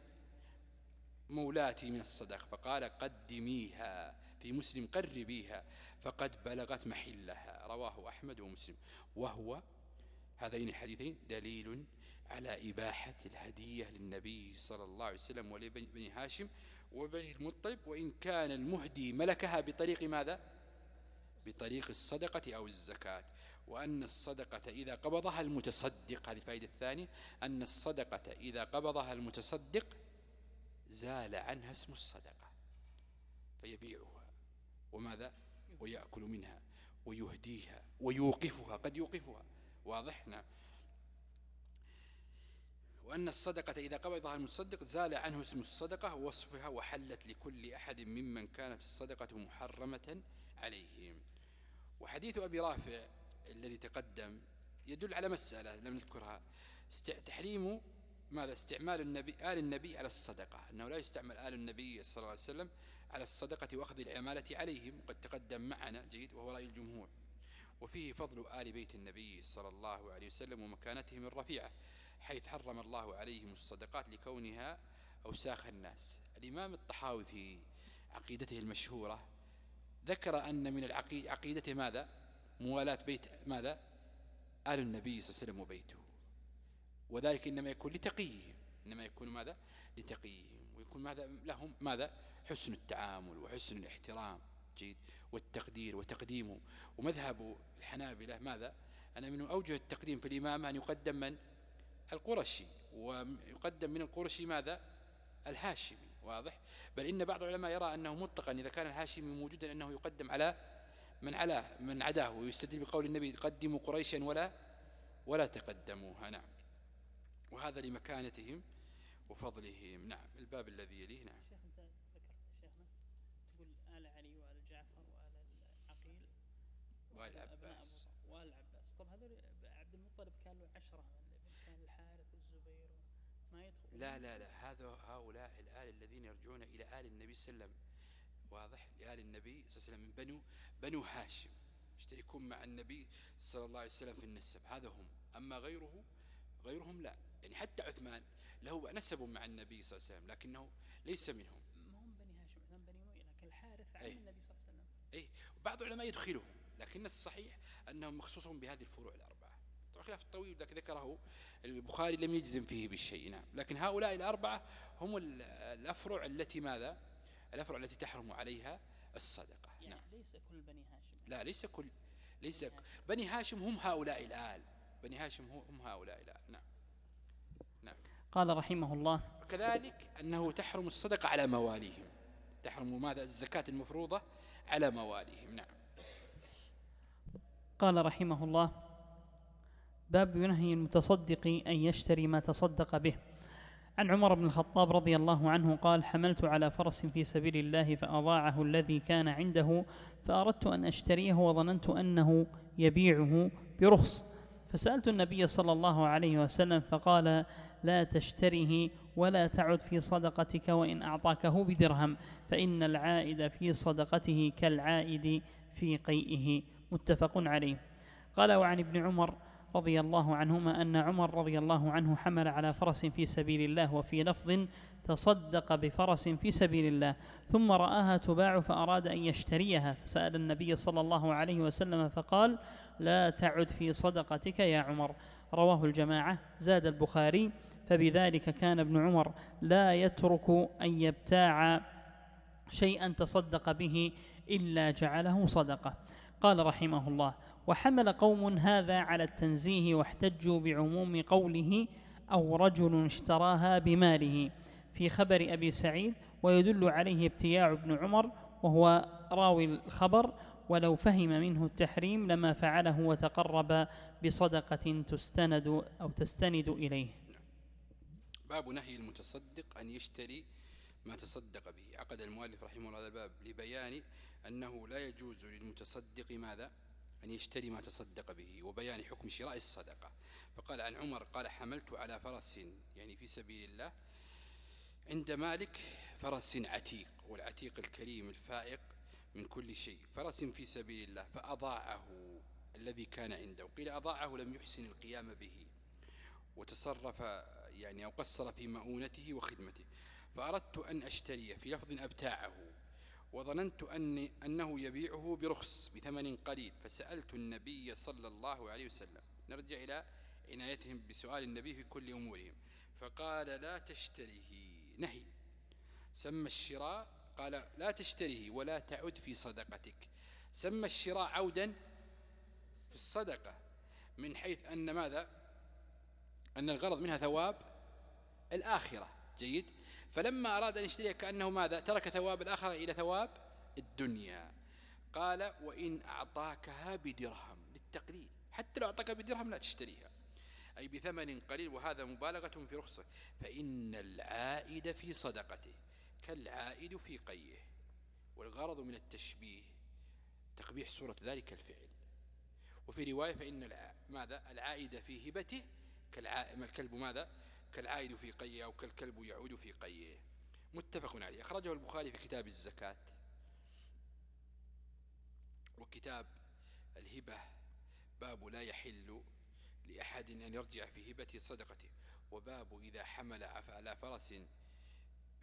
S2: مولاتي من الصدق فقال قدميها في مسلم قربيها فقد بلغت محلها. رواه أحمد ومسلم. وهو هذين الحديثين دليل على إباحة الهدية للنبي صلى الله عليه وسلم ولبني هاشم وبني المطلب وإن كان المهدي ملكها بطريق ماذا؟ بطريق الصدقة أو الزكاة وأن الصدقة إذا قبضها المتصدق هذه الفائدة الثانية أن الصدقة إذا قبضها المتصدق زال عنها اسم الصدقة فيبيعها وماذا؟ ويأكل منها ويهديها ويوقفها قد يوقفها واضح؟ نعم. وأن الصدقة إذا قبضها المصدق زال عنه اسم الصدقة ووصفها وحلت لكل أحد ممن كانت الصدقة محرمة عليهم. وحديث أبي رافع الذي تقدم يدل على مسألة لم نذكرها. تحريم ماذا؟ استعمال النبي آل النبي على الصدقة. أنه لا يستعمل آل النبي صلى الله عليه وسلم على الصدقة وأخذ العمالة عليهم. قد تقدم معنا جيد وهو رأي الجمهور. وفيه فضل آل بيت النبي صلى الله عليه وسلم ومكانتهم الرفيعة حيث حرم الله عليهم الصدقات لكونها أوساخ الناس. الإمام الطحاوي في عقيدته المشهورة ذكر أن من عقيدته ماذا؟ موالاة بيت ماذا؟ آل النبي صلى الله عليه وسلم وبيته. وذلك إنما يكون لتقيهم. إنما يكون ماذا؟ لتقيهم. ويكون ماذا؟ لهم ماذا؟ حسن التعامل وحسن الاحترام. جيد. والتقدير وتقديمه. ومذهب الحنابلة ماذا؟ أنا من أوجه التقديم في الإمام أن يقدم من؟ القرشي. ويقدم من القرشي ماذا؟ الهاشمي. واضح؟ بل إن بعض العلماء يرى أنه مطلقا إذا كان الهاشمي موجودا أنه يقدم على من علاه من عداه ويستدل بقول النبي قدموا قريشا ولا ولا تقدموها. نعم. وهذا لمكانتهم وفضلهم. نعم. الباب الذي يليه. نعم.
S1: شيخ أنت ذكرت شيخنا تقول آل علي وآل جعفر وآل
S2: العباس
S1: وآل العباس طب هذول عبد المطلب كان له عشرة كان الحارث والزبير ما يدخل
S2: لا لا لا هذا هؤلاء الآل الذين يرجعون إلى آل النبي صلى الله عليه وسلم. واضح؟ لآل النبي صلى الله عليه وسلم من بنو بنو هاشم. يشتركون مع النبي صلى الله عليه وسلم في النسب. هذا هم. أما غيره غيرهم لا. يعني حتى عثمان له نسب مع النبي صلى الله عليه وسلم لكنه ليس منهم.
S1: ما هم بني هاشم مثلا بني أمية لكن الحارث عن النبي صلى الله عليه وسلم.
S2: أي بعض العلماء يدخلهم لكن الصحيح أنهم مخصوصون بهذه الفروع الأربعة. طبعا خلاف الطويل لكن ذكره البخاري لم يجزم فيه بالشيء. نعم. لكن هؤلاء الأربعة هم الأفرع التي ماذا؟ الأفرع التي تحرم عليها الصدقة.
S1: يعني نعم. ليس كل بني هاشم.
S2: لا ليس كل ليس بني هاشم. هم هؤلاء الآل. بني هاشم هم هؤلاء الآل. نعم.
S1: نعم. قال رحمه الله
S2: وكذلك أنه تحرم الصدقة على مواليهم. تحرم ماذا؟ الزكاة المفروضة على مواليهم. نعم.
S1: قال رحمه الله باب ينهي المتصدق أن يشتري ما تصدق به. عن عمر بن الخطاب رضي الله عنه قال حملت على فرس في سبيل الله فأضاعه الذي كان عنده فأردت أن أشتريه وظننت أنه يبيعه برخص. فسألت النبي صلى الله عليه وسلم فقال لا تشتره ولا تعد في صدقتك وإن أعطاكه بدرهم فإن العائد في صدقته كالعائد في قيئه. متفق عليه. قال وعن ابن عمر رضي الله عنهما أن عمر رضي الله عنه حمل على فرس في سبيل الله وفي لفظ تصدق بفرس في سبيل الله. ثم رآها تباع فأراد أن يشتريها. فسأل النبي صلى الله عليه وسلم فقال لا تعد في صدقتك يا عمر. رواه الجماعة. زاد البخاري. فبذلك كان ابن عمر لا يترك أن يبتاع شيئا تصدق به إلا جعله صدقة. قال رحمه الله وحمل قوم هذا على التنزيه واحتجوا بعموم قوله أو رجل اشتراها بماله. في خبر أبي سعيد ويدل عليه ابتياع ابن عمر وهو راوي الخبر ولو فهم منه التحريم لما فعله وتقرب بصدقة تستند أو تستند إليه.
S2: باب نهي المتصدق أن يشتري ما تصدق به. عقد المؤلف رحمه الله هذا الباب لبيان أنه لا يجوز للمتصدق ماذا؟ أن يشتري ما تصدق به وبيان حكم شراء الصدقة. فقال عن عمر قال حملت على فرس يعني في سبيل الله عند مالك فرس عتيق والعتيق الكريم الفائق من كل شيء فرس في سبيل الله فأضاعه الذي كان عنده. قيل أضاعه لم يحسن القيام به وتصرف يعني أو قصر في مؤونته وخدمته. فأردت أن أشتريه في لفظ أبتاعه. وظننت أن أنه يبيعه برخص بثمن قليل. فسألت النبي صلى الله عليه وسلم. نرجع إلى عنايتهم بسؤال النبي في كل أمورهم. فقال لا تشتريه. نهي. سمى الشراء قال لا تشتريه ولا تعد في صدقتك. سمى الشراء عودا في الصدقة من حيث أن ماذا؟ أن الغرض منها ثواب الآخرة. جيد. فلما أراد أن يشتريها كأنه ماذا؟ ترك ثواب الآخرة إلى ثواب الدنيا. قال وإن أعطاكها بدرهم للتقليل. حتى لو أعطاك بدرهم لا تشتريها. أي بثمن قليل وهذا مبالغة في رخصة. فإن العائد في صدقته كالعائد في قيه. والغرض من التشبيه تقبيح صورة ذلك الفعل. وفي رواية فإن ماذا؟ العائد في هبته كالكلب ماذا؟ كالعائد في قيه أو كالكلب يعود في قيه. متفق عليه. أخرجه البخاري في كتاب الزكاة وكتاب الهبة. باب لا يحل لأحد أن يرجع في هبته صدقته. وباب إذا حمل على فرس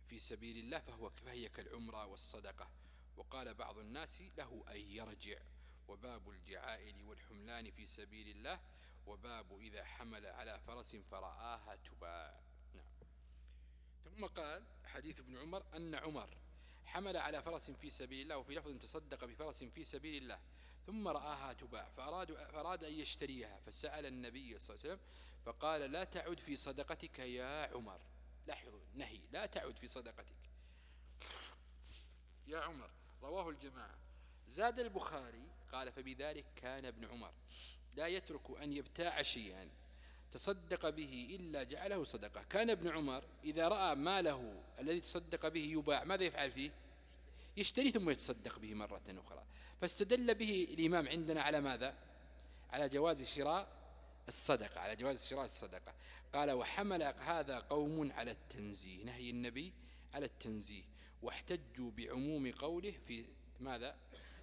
S2: في سبيل الله فهو فهي كالعمرة والصدقة. وقال بعض الناس له أن يرجع. وباب الجعائل والحملان في سبيل الله وباب إذا حمل على فرس فرآها تباع. نعم. ثم قال حديث ابن عمر أن عمر حمل على فرس في سبيل الله وفي لفظ تصدق بفرس في سبيل الله ثم رآها تباع. فأراد, فأراد أن يشتريها فسأل النبي صلى الله عليه وسلم فقال لا تعد في صدقتك يا عمر. لاحظوا نهي لا تعد في صدقتك. يا عمر رواه الجماعة. زاد البخاري قال فبذلك كان ابن عمر. لا يترك أن يبتاع شيئا. تصدق به إلا جعله صدقة. كان ابن عمر إذا رأى ماله الذي تصدق به يباع ماذا يفعل فيه؟ يشتري ثم يتصدق به مرة أخرى. فاستدل به الإمام عندنا على ماذا؟ على جواز شراء الصدقة على جواز شراء الصدقة. قال وحمل هذا قوم على التنزيه. نهي النبي على التنزيه. واحتجوا بعموم قوله في ماذا؟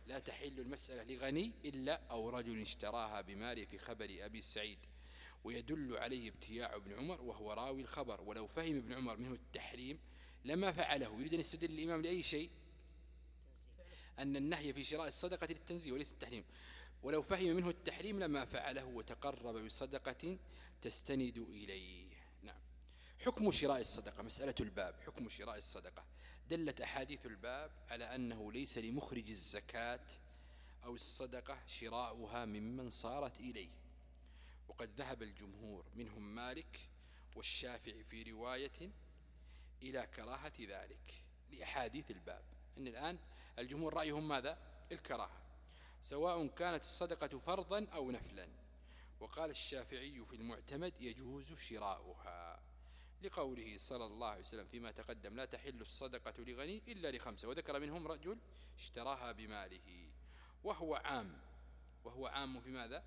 S2: لا تحل المسألة لغني إلا أو رجل اشتراها بماله في خبر أبي سعيد. ويدل عليه ابتياع ابن عمر وهو راوي الخبر. ولو فهم ابن عمر منه التحريم لما فعله. يريد أن يستدل الإمام لأي شيء؟ أن النهي في شراء الصدقة للتنزيه وليس التحريم. ولو فهم منه التحريم لما فعله وتقرب بصدقة تستند إليه. نعم. حكم شراء الصدقة مسألة الباب. حكم شراء الصدقة. دلت أحاديث الباب على أنه ليس لمخرج الزكاة أو الصدقة شراؤها ممن صارت إليه. وقد ذهب الجمهور منهم مالك والشافعي في رواية إلى كراهة ذلك لأحاديث الباب. أن الآن الجمهور رأيهم ماذا؟ الكراهة. سواء كانت الصدقة فرضا أو نفلا. وقال الشافعي في المعتمد يجوز شراؤها. لقوله صلى الله عليه وسلم فيما تقدم لا تحل الصدقة لغني إلا لخمسة. وذكر منهم رجل اشتراها بماله وهو عام. وهو عام في ماذا؟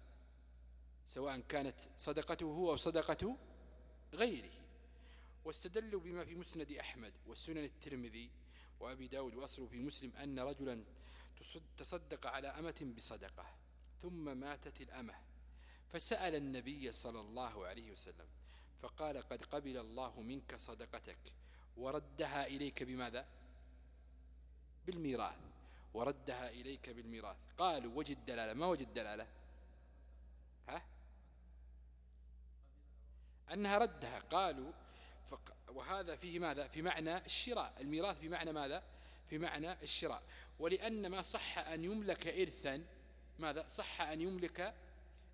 S2: سواء كانت صدقته هو أو صدقة غيره. واستدلوا بما في مسند أحمد والسنن الترمذي وأبي داود وأصله في مسلم أن رجلا تصدق على أمة بصدقة ثم ماتت الأمة. فسأل النبي صلى الله عليه وسلم فقال قد قبل الله منك صدقتك. وردها إليك بماذا؟ بالميراث. وردها إليك بالميراث. قالوا وجد دلالة. ما وجد دلالة؟ ها؟ أنها ردها. قالوا وهذا فيه ماذا؟ في معنى الشراء. الميراث في معنى ماذا؟ في معنى الشراء. ولأن ما صح أن يملك إرثا ماذا؟ صح أن يملك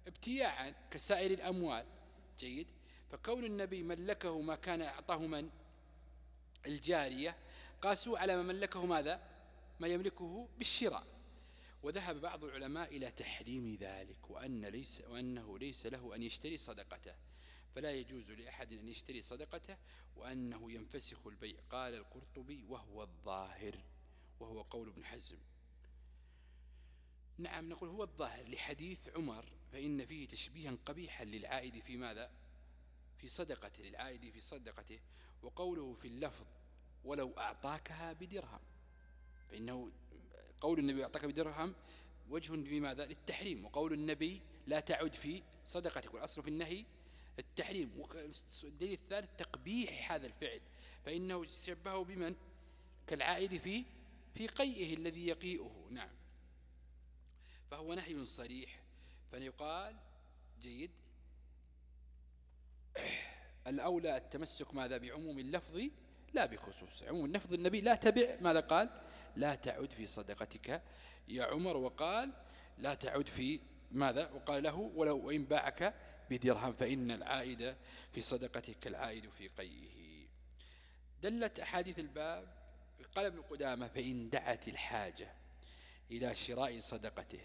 S2: ابتياعا كسائر الأموال. جيد. فكون النبي ملكه ما كان أعطاه من؟ الجارية. قاسوا على ما ملكه ماذا؟ ما يملكه بالشراء. وذهب بعض العلماء إلى تحريم ذلك وأن ليس وأنه ليس له أن يشتري صدقته. فلا يجوز لأحد أن يشتري صدقته وأنه ينفسخ البيع. قال القرطبي وهو الظاهر وهو قول ابن حزم. نعم نقول هو الظاهر لحديث عمر فإن فيه تشبيها قبيحا للعائد في ماذا؟ في صدقته للعائد في صدقته وقوله في اللفظ ولو أعطاكها بدرهم. فإنه قول النبي أعطاك بدرهم وجه في ماذا للتحريم وقول النبي لا تعد في صدقتك والأصل في النهي التحريم. والدليل الثالث تقبيح هذا الفعل فإنه شبهه بمن؟ كالعائد في في قيئه الذي يقيئه. نعم. فهو نهي صريح. فيقال جيد الأولى التمسك ماذا بعموم اللفظ؟ لا بخصوص عموم اللفظ. النبي لا تبع ماذا قال؟ لا تعد في صدقتك. يا عمر وقال لا تعد في ماذا؟ وقال له ولو إن باعك بدرهم فإن العائد في صدقته كالعائد في قيه. دلت أحاديث الباب. قال ابن قدامة فإن دعت الحاجة إلى شراء صدقته.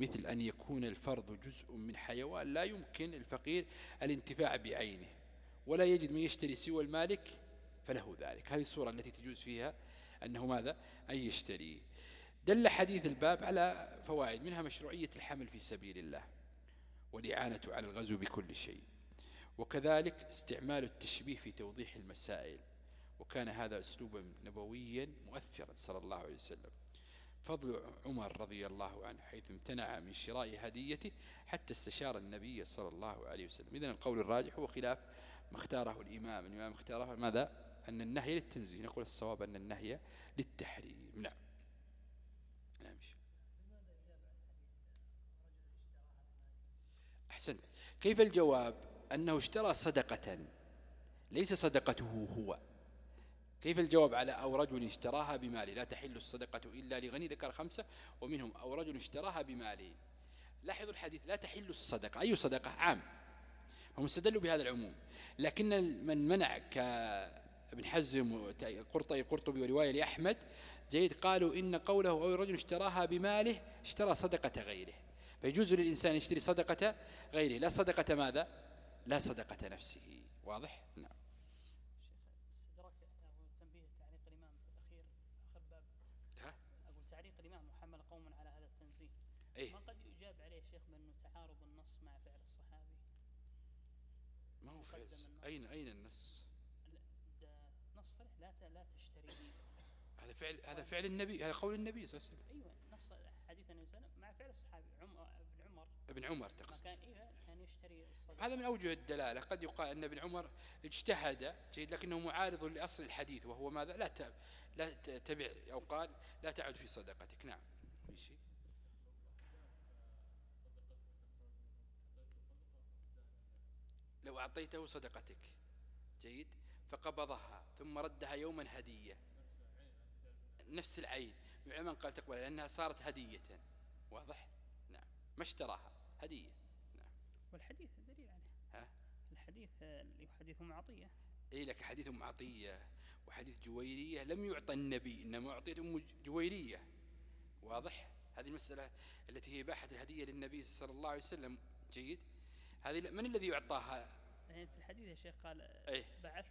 S2: مثل أن يكون الفرض جزء من حيوان لا يمكن الفقير الانتفاع بعينه ولا يجد من يشتري سوى المالك فله ذلك. هذه الصورة التي تجوز فيها أنه ماذا؟ أن يشتري. دل حديث الباب على فوائد منها مشروعية الحمل في سبيل الله والإعانة على الغزو بكل شيء وكذلك استعمال التشبيه في توضيح المسائل وكان هذا أسلوبا نبويا مؤثرا صلى الله عليه وسلم. فضل عمر رضي الله عنه حيث امتنع من شراء هديته حتى استشار النبي صلى الله عليه وسلم. إذن القول الراجح هو خلاف ما اختاره الإمام. الإمام اختاره ماذا؟ أن النهي للتنزيه. نقول الصواب أن النهي للتحريم. نعم. نعم أحسنت كيف الجواب؟ أنه اشترى صدقة. ليس صدقته هو. كيف الجواب على أو رجل اشتراها بماله لا تحل الصدقة إلا لغني ذكر خمسة ومنهم أو رجل اشتراها بماله لاحظوا الحديث لا تحل الصدقة. أي صدقة؟ عام. هم استدلوا بهذا العموم. لكن من منع كابن حزم قرطي قرطبي ورواية لأحمد جيد قالوا إن قوله أو رجل اشتراها بماله اشترى صدقة غيره. فيجوز للإنسان يشتري صدقة غيره. لا صدقة ماذا؟ لا صدقة نفسه. واضح؟ نعم
S1: تنبيه تعليق الإمام الأخير آخر باب ها؟ أقول تعليق الإمام محمل قوم على هذا التنزيه
S2: أيه؟
S1: ما قد يجاب عليه شيخ بأنه تعارض النص مع فعل الصحابي
S2: ما هو فعل أين أين النص؟
S1: نص صريح لا لا تشتري
S2: هذا فعل هذا فعل النبي هذا قول النبي صلى الله عليه وسلم.
S1: أيوة نص حديث النبي صلى الله عليه وسلم مع فعل الصحابي عمر ابن عمر.
S2: ابن عمر تقصد.
S1: كان إيه كان يشتري الصدقة.
S2: هذا من أوجه الدلالة. قد يقال أن ابن عمر اجتهد جيد لكنه معارض لأصل الحديث وهو ماذا؟ لا لا تبع أو قال لا تعد في صدقتك. نعم في شيء لو أعطيته صدقتك. جيد؟ فقبضها ثم ردها يوما هدية. نفس العين من قال تقبل لأنها صارت هدية. واضح؟ نعم. ما اشتراها؟ هدية. نعم.
S1: والحديث دليل عليه.
S2: ها؟
S1: الحديث حديث أم عطية
S2: اي لك حديث أم عطية وحديث جويرية. لم يعطى النبي إنما أعطيت أم جويرية. واضح؟ هذه المسألة التي هي باحة الهدية للنبي صلى الله عليه وسلم. جيد؟ هذه من الذي يعطاها؟
S1: في الحديث يا شيخ قال
S2: أيه؟
S1: بعثت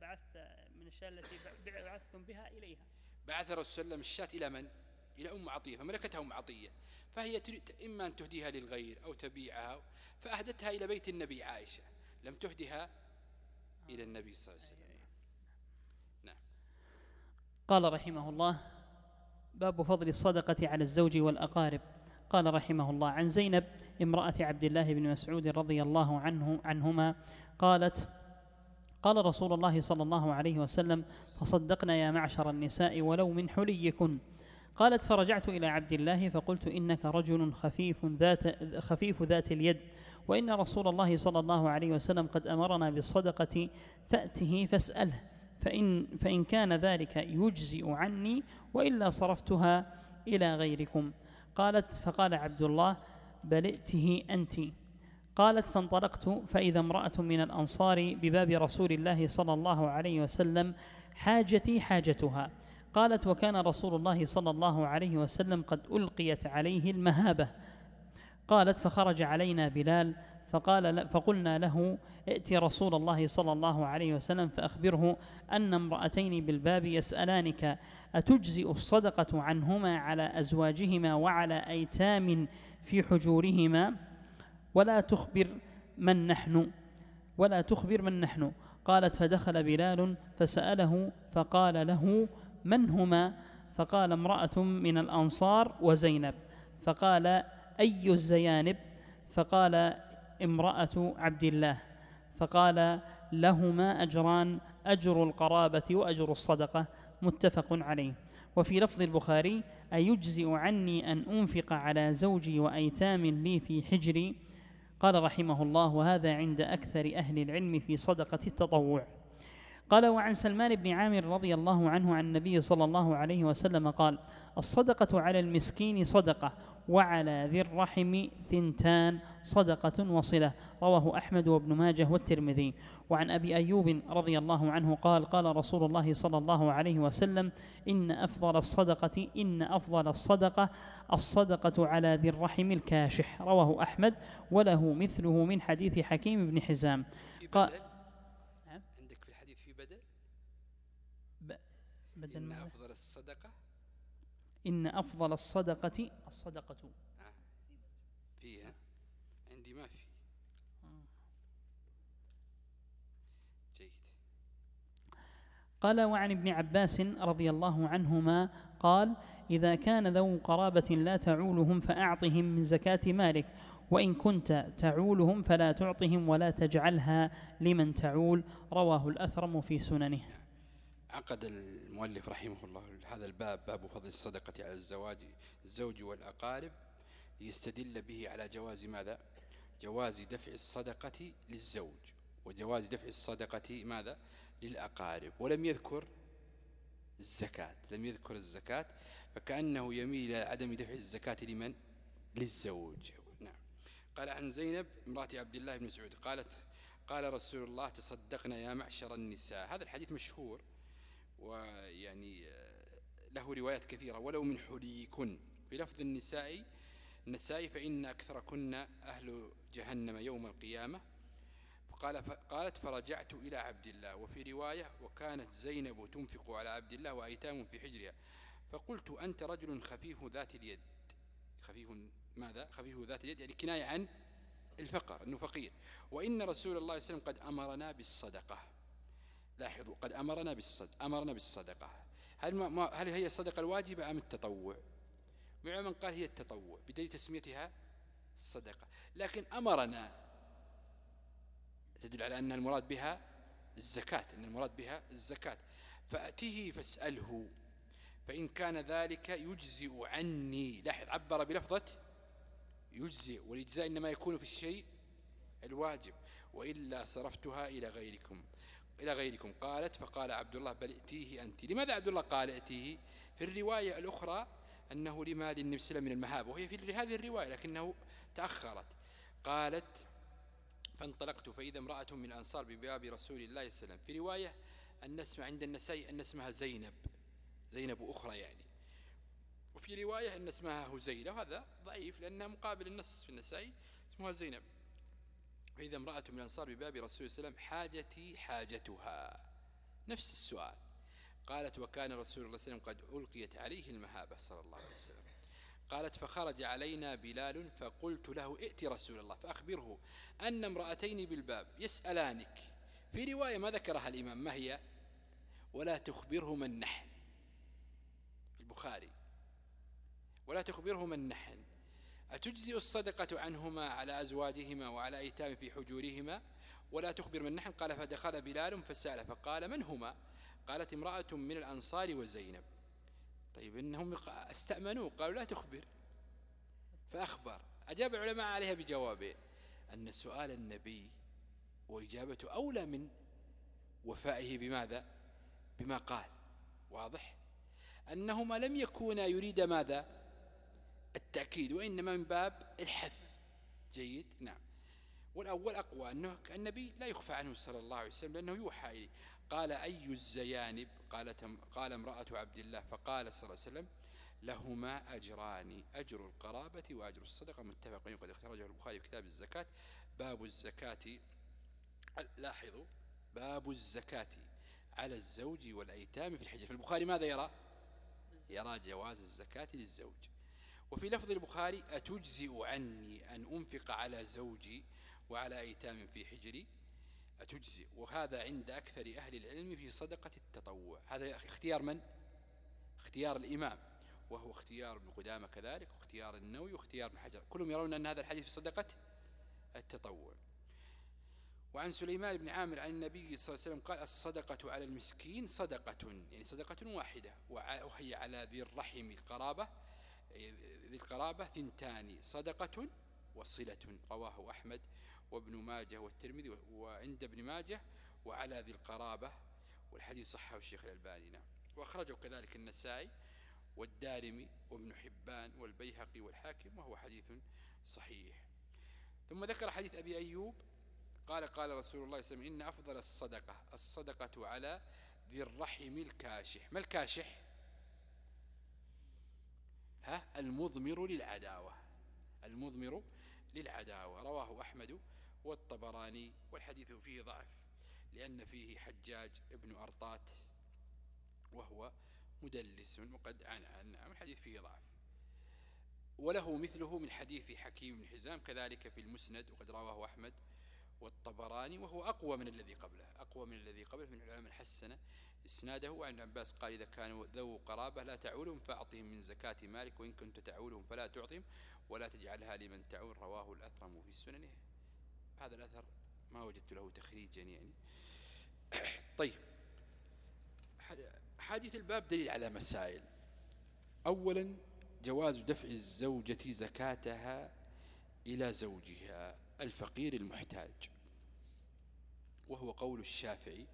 S1: بعثت من الشاة التي بعثتم بها إليها.
S2: بعث صلى الله عليه وسلم الشاة إلى من؟ إلى أم عطية فملكتها أم عطية. فهي إما أن تهديها للغير أو تبيعها فأهدتها إلى بيت النبي عائشة. لم تهدها إلى النبي صلى الله عليه وسلم. نعم.
S1: قال رحمه الله باب فضل الصدقة على الزوج والأقارب. قال رحمه الله عن زينب امرأة عبد الله بن مسعود رضي الله عنه عنهما قالت قال رسول الله صلى الله عليه وسلم تصدقنا يا معشر النساء ولو من حليكن قالت فرجعت إلى عبد الله فقلت إنك رجل خفيف ذات, خفيف ذات اليد وإن رسول الله صلى الله عليه وسلم قد أمرنا بالصدقة فأته فاسأله فإن, فإن كان ذلك يجزئ عني وإلا صرفتها إلى غيركم قالت فقال عبد الله بل ائته أنت. قالت فانطلقت فإذا امرأة من الأنصار بباب رسول الله صلى الله عليه وسلم حاجتي حاجتها. قالت وكان رسول الله صلى الله عليه وسلم قد ألقيت عليه المهابة. قالت فخرج علينا بلال فقال فقلنا له ائت رسول الله صلى الله عليه وسلم فأخبره أن امرأتين بالباب يسألانك أتجزئ الصدقة عنهما على أزواجهما وعلى أيتام في حجورهما؟ ولا تخبر من نحن ولا تخبر من نحن. قالت فدخل بلال فسأله فقال له من هما؟ فقال امرأة من الأنصار وزينب. فقال أي الزيانب؟ فقال امرأة عبد الله. فقال لهما أجران أجر القرابة وأجر الصدقة. متفق عليه. وفي لفظ البخاري أيجزئ عني أن أنفق على زوجي وأيتام لي في حجري؟ قال رحمه الله وهذا عند أكثر أهل العلم في صدقة التطوع. قال وعن سلمان بن عامر رضي الله عنه عن النبي صلى الله عليه وسلم قال الصدقة على المسكين صدقة وعلى ذي الرحم ثنتان صدقة وصلة. رواه أحمد وابن ماجه والترمذي. وعن أبي أيوب رضي الله عنه قال قال رسول الله صلى الله عليه وسلم إن أفضل الصدقة إن أفضل الصدقة الصدقة على ذي الرحم الكاشح. رواه أحمد وله مثله من حديث حكيم بن حزام.
S2: قال عندك في الحديث في بدل
S1: بدل
S2: إن أفضل الصدقة؟
S1: إن أفضل الصدقة الصدقة.
S2: آه. فيها. عندي ما في. جيد.
S1: قال وعن ابن عباس رضي الله عنهما قال إذا كان ذو قرابة لا تعولهم فأعطهم من زكاة مالك وإن كنت تعولهم فلا تعطهم ولا تجعلها لمن تعول. رواه الأثرم في سننه.
S2: عقد المؤلف رحمه الله هذا الباب باب فضل الصدقة على الزواج الزوج والأقارب ليستدل به على جواز ماذا؟ جواز دفع الصدقة للزوج وجواز دفع الصدقة ماذا؟ للأقارب. ولم يذكر الزكاة لم يذكر الزكاة فكأنه يميل إلى عدم دفع الزكاة لمن؟ للزوج. نعم. قال عن زينب امرأة عبد الله بن سعود قالت قال رسول الله تصدقنا يا معشر النساء. هذا الحديث مشهور ويعني آه، له روايات كثيرة. ولو من حليكن. في لفظ النساء النساء فإن أكثركن أهل جهنم يوم القيامة. قال قالت فرجعت إلى عبد الله. وفي رواية وكانت زينب تنفق على عبد الله وأيتام في حجرها. فقلت أنت رجل خفيف ذات اليد. خفيف ماذا؟ خفيف ذات اليد يعني كناية عن الفقر أنه فقير وإن رسول الله صلى الله عليه وسلم قد أمرنا بالصدقة. لاحظوا قد أمرنا بالصدقة أمرنا بالصدقة. هل, ما هل هي الصدقة الواجبة أم التطوع؟ من قال هي التطوع بدليل تسميتها الصدقة لكن أمرنا تدل على أن المراد بها الزكاة أن المراد بها الزكاة. فأتيه فاسأله فإن كان ذلك يجزئ عني. لاحظ عبر بلفظة يجزئ والإجزاء إنما يكون في الشيء الواجب. وإلا صرفتها إلى غيركم. إلى غيركم. قالت فقال عبد الله بل ائتيه أنت. لماذا عبد الله قال ائتيه؟ في الرواية الأخرى أنه لما للنبي من المهاب وهي في هذه الرواية لكنه تأخرت. قالت فانطلقت فإذا امرأة من الأنصار بباب رسول الله صلى الله عليه وسلم. في رواية أن اسم عند النسائي أن اسمها زينب. زينب أخرى يعني. وفي رواية أن اسمها هزيلة وهذا ضعيف لأنها مقابل النص في النسائي اسمها زينب. فإذا امرأة من الأنصار بباب رسول الله صلى الله عليه وسلم حاجتي حاجتها. نفس السؤال. قالت وكان رسول الله صلى الله عليه وسلم قد ألقيت عليه المهابة صلى الله عليه وسلم. قالت فخرج علينا بلال فقلت له ائت رسول الله فأخبره أن امرأتين بالباب يسألانك. في رواية ما ذكرها الإمام ما هي؟ ولا تخبره من نحن في البخاري. ولا تخبره من نحن أتجزئ الصدقة عنهما على أزواجهما وعلى أيتام في حجورهما؟ ولا تخبر من نحن. قال فدخل بلال فسأل فقال من هما؟ قالت امرأة من الأنصار وزينب. طيب إنهم استأمنوه قالوا لا تخبر. فأخبر. أجاب العلماء عليها بجوابين أن سؤال النبي وإجابته أولى من وفائه بماذا؟ بما قال. واضح؟ أنهما لم يكونا يريد ماذا؟ التأكيد وإنما من باب الحث. جيد؟ نعم. والأول أقوى أنه النبي لا يخفى عنه صلى الله عليه وسلم لأنه يوحى إليه. قال أي الزيانب؟ قالت قال امرأة عبد الله. فقال صلى الله عليه وسلم لهما أجران أجر القرابة وأجر الصدقة. متفق وقد اخرجه البخاري في كتاب الزكاة. باب الزكاة لاحظوا باب الزكاة على الزوج والأيتام في الحجر فالبخاري ماذا يرى؟ يرى جواز الزكاة للزوج. وفي لفظ البخاري أتجزئ عني أن أنفق على زوجي وعلى أيتام في حجري؟ أتجزئ. وهذا عند أكثر أهل العلم في صدقة التطوع. هذا اختيار من؟ اختيار الإمام. وهو اختيار ابن قدامة كذلك واختيار النووي واختيار ابن حجر. كلهم يرون أن هذا الحديث في صدقة التطوع. وعن سليمان بن عامر عن النبي صلى الله عليه وسلم قال الصدقة على المسكين صدقة يعني صدقة واحدة وهي على ذي الرحم القرابة ذي القرابة ثنتان صدقة وصلة رواه أحمد وابن ماجه والترمذي وعند ابن ماجه وعلى ذي القرابة والحديث صحه الشيخ الألباني. نعم. وأخرجه كذلك النسائي والدارمي وابن حبان والبيهقي والحاكم وهو حديث صحيح. ثم ذكر حديث أبي أيوب قال قال رسول الله صلى الله عليه وسلم إن أفضل الصدقة الصدقة على ذي الرحم الكاشح. ما الكاشح؟ ها؟ المضمر للعداوة. المضمر للعداوة. رواه أحمد والطبراني والحديث فيه ضعف لأن فيه حجاج ابن أرطات وهو مدلس وقد عن نعم الحديث فيه ضعف. وله مثله من حديث حكيم بن حزام كذلك في المسند وقد رواه أحمد والطبراني وهو أقوى من الذي قبله أقوى من الذي قبله من العلماء الحسنة إسناده وعن عباس قال إذا كانوا ذو قرابة لا تعولهم فأعطهم من زكاة مالك وإن كنت تعولهم فلا تعطهم ولا تجعلها لمن تعول. رواه الأثرم في سننه. هذا الأثر ما وجدت له تخريجا يعني. طيب. حديث الباب دليل على مسائل. أولا جواز دفع الزوجة زكاتها إلى زوجها الفقير المحتاج وهو قول الشافعي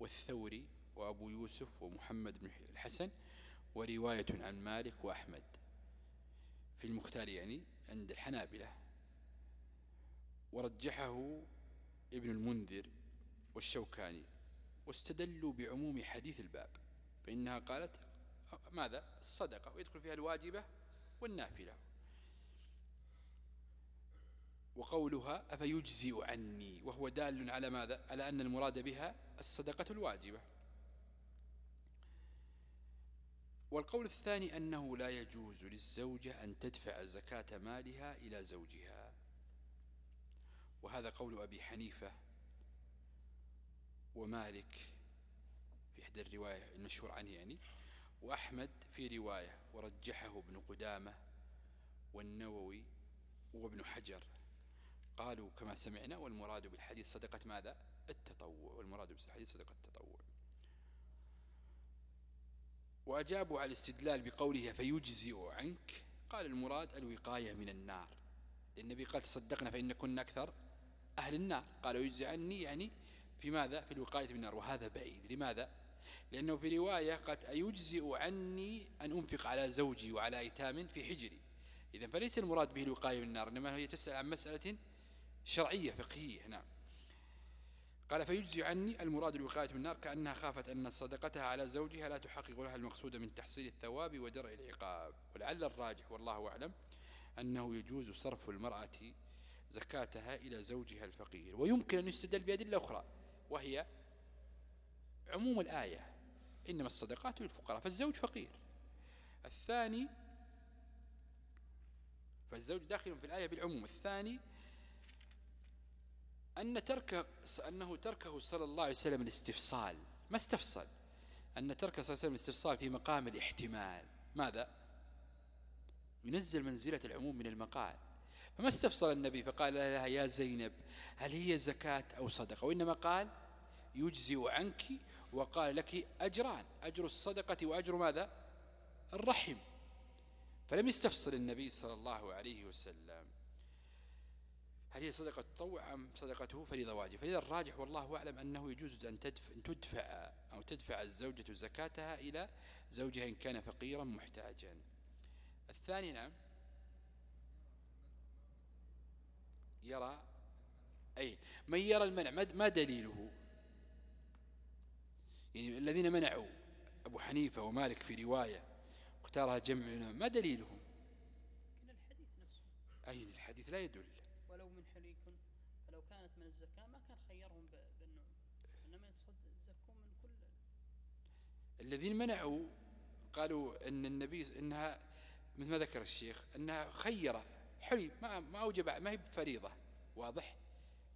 S2: والثوري وأبو يوسف ومحمد بن الحسن ورواية عن مالك وأحمد. في المختار يعني عند الحنابلة. ورجحه ابن المنذر والشوكاني واستدلوا بعموم حديث الباب فإنها قالت ماذا؟ الصدقة ويدخل فيها الواجبة والنافلة. وقولها أفيجزئ عني؟ وهو دال على ماذا؟ على أن المراد بها الصدقة الواجبة. والقول الثاني أنه لا يجوز للزوجة أن تدفع زكاة مالها إلى زوجها. وهذا قول أبي حنيفة ومالك في إحدى الرواية المشهور عنه يعني وأحمد في رواية ورجحه ابن قدامة والنووي وابن حجر. قالوا كما سمعنا والمراد بالحديث صدقة ماذا؟ التطوع. والمراد بالحديث صدقة التطوع. وأجابوا على الاستدلال بقوله فيجزئ عنك. قال المراد الوقاية من النار. النبي قال تصدقنا فإن كنا أكثر أهل النار. قال يجزي عني يعني في ماذا؟ في الوقاية من النار. وهذا بعيد. لماذا؟ لأنه في رواية قد أيجزئ عني أن أنفق على زوجي وعلى أيتام في حجري. إذا فليس المراد به الوقاية من النار إنما هي تسأل عن مسألة شرعية فقهية نعم. قال فيجزي عني المراد الوقاية من النار كأنها خافت أن صدقتها على زوجها لا تحقق لها المقصود من تحصيل الثواب ودرء العقاب. ولعل الراجح والله أعلم أنه يجوز صرف المرأة زكاتها إلى زوجها الفقير. ويمكن أن يستدل بأدلة أخرى وهي عموم الآية إنما الصدقات للفقراء فالزوج فقير. الثاني فالزوج داخل في الآية بالعموم. الثاني أن ترك أنه تركه صلى الله عليه وسلم الاستفصال. ما استفصل؟ أن ترك صلى الله عليه وسلم الاستفصال في مقام الاحتمال. ماذا؟ ينزل منزلة العموم من المقال. فما استفصل النبي فقال لها يا زينب هل هي زكاة أو صدقة؟ وإنما قال يجزئ عنك وقال لك أجران. أجر الصدقة وأجر ماذا؟ الرحم. فلم يستفصل النبي صلى الله عليه وسلم. هل هي صدقة تطوع أم صدقته؟ فريضة واجب. فلذا الراجح والله أعلم أنه يجوز أن تدفع, تدفع أو تدفع الزوجة زكاتها إلى زوجها إن كان فقيرا محتاجا. الثاني نعم. يرى. أي. من يرى المنع ما دليله؟ يعني الذين منعوا أبو حنيفة ومالك في رواية اختارها جمع ما دليلهم؟
S1: الحديث نفسه.
S2: أي الحديث لا يدل
S1: ولو من حليكم فلو كانت من الزكاة ما كان خيرهم بالنوع إنما يزكون من كل
S2: الذين منعوا قالوا أن النبي إنها مثل ما ذكر الشيخ أنها خيرة حلي ما ما أوجب ما هي بفريضة واضح؟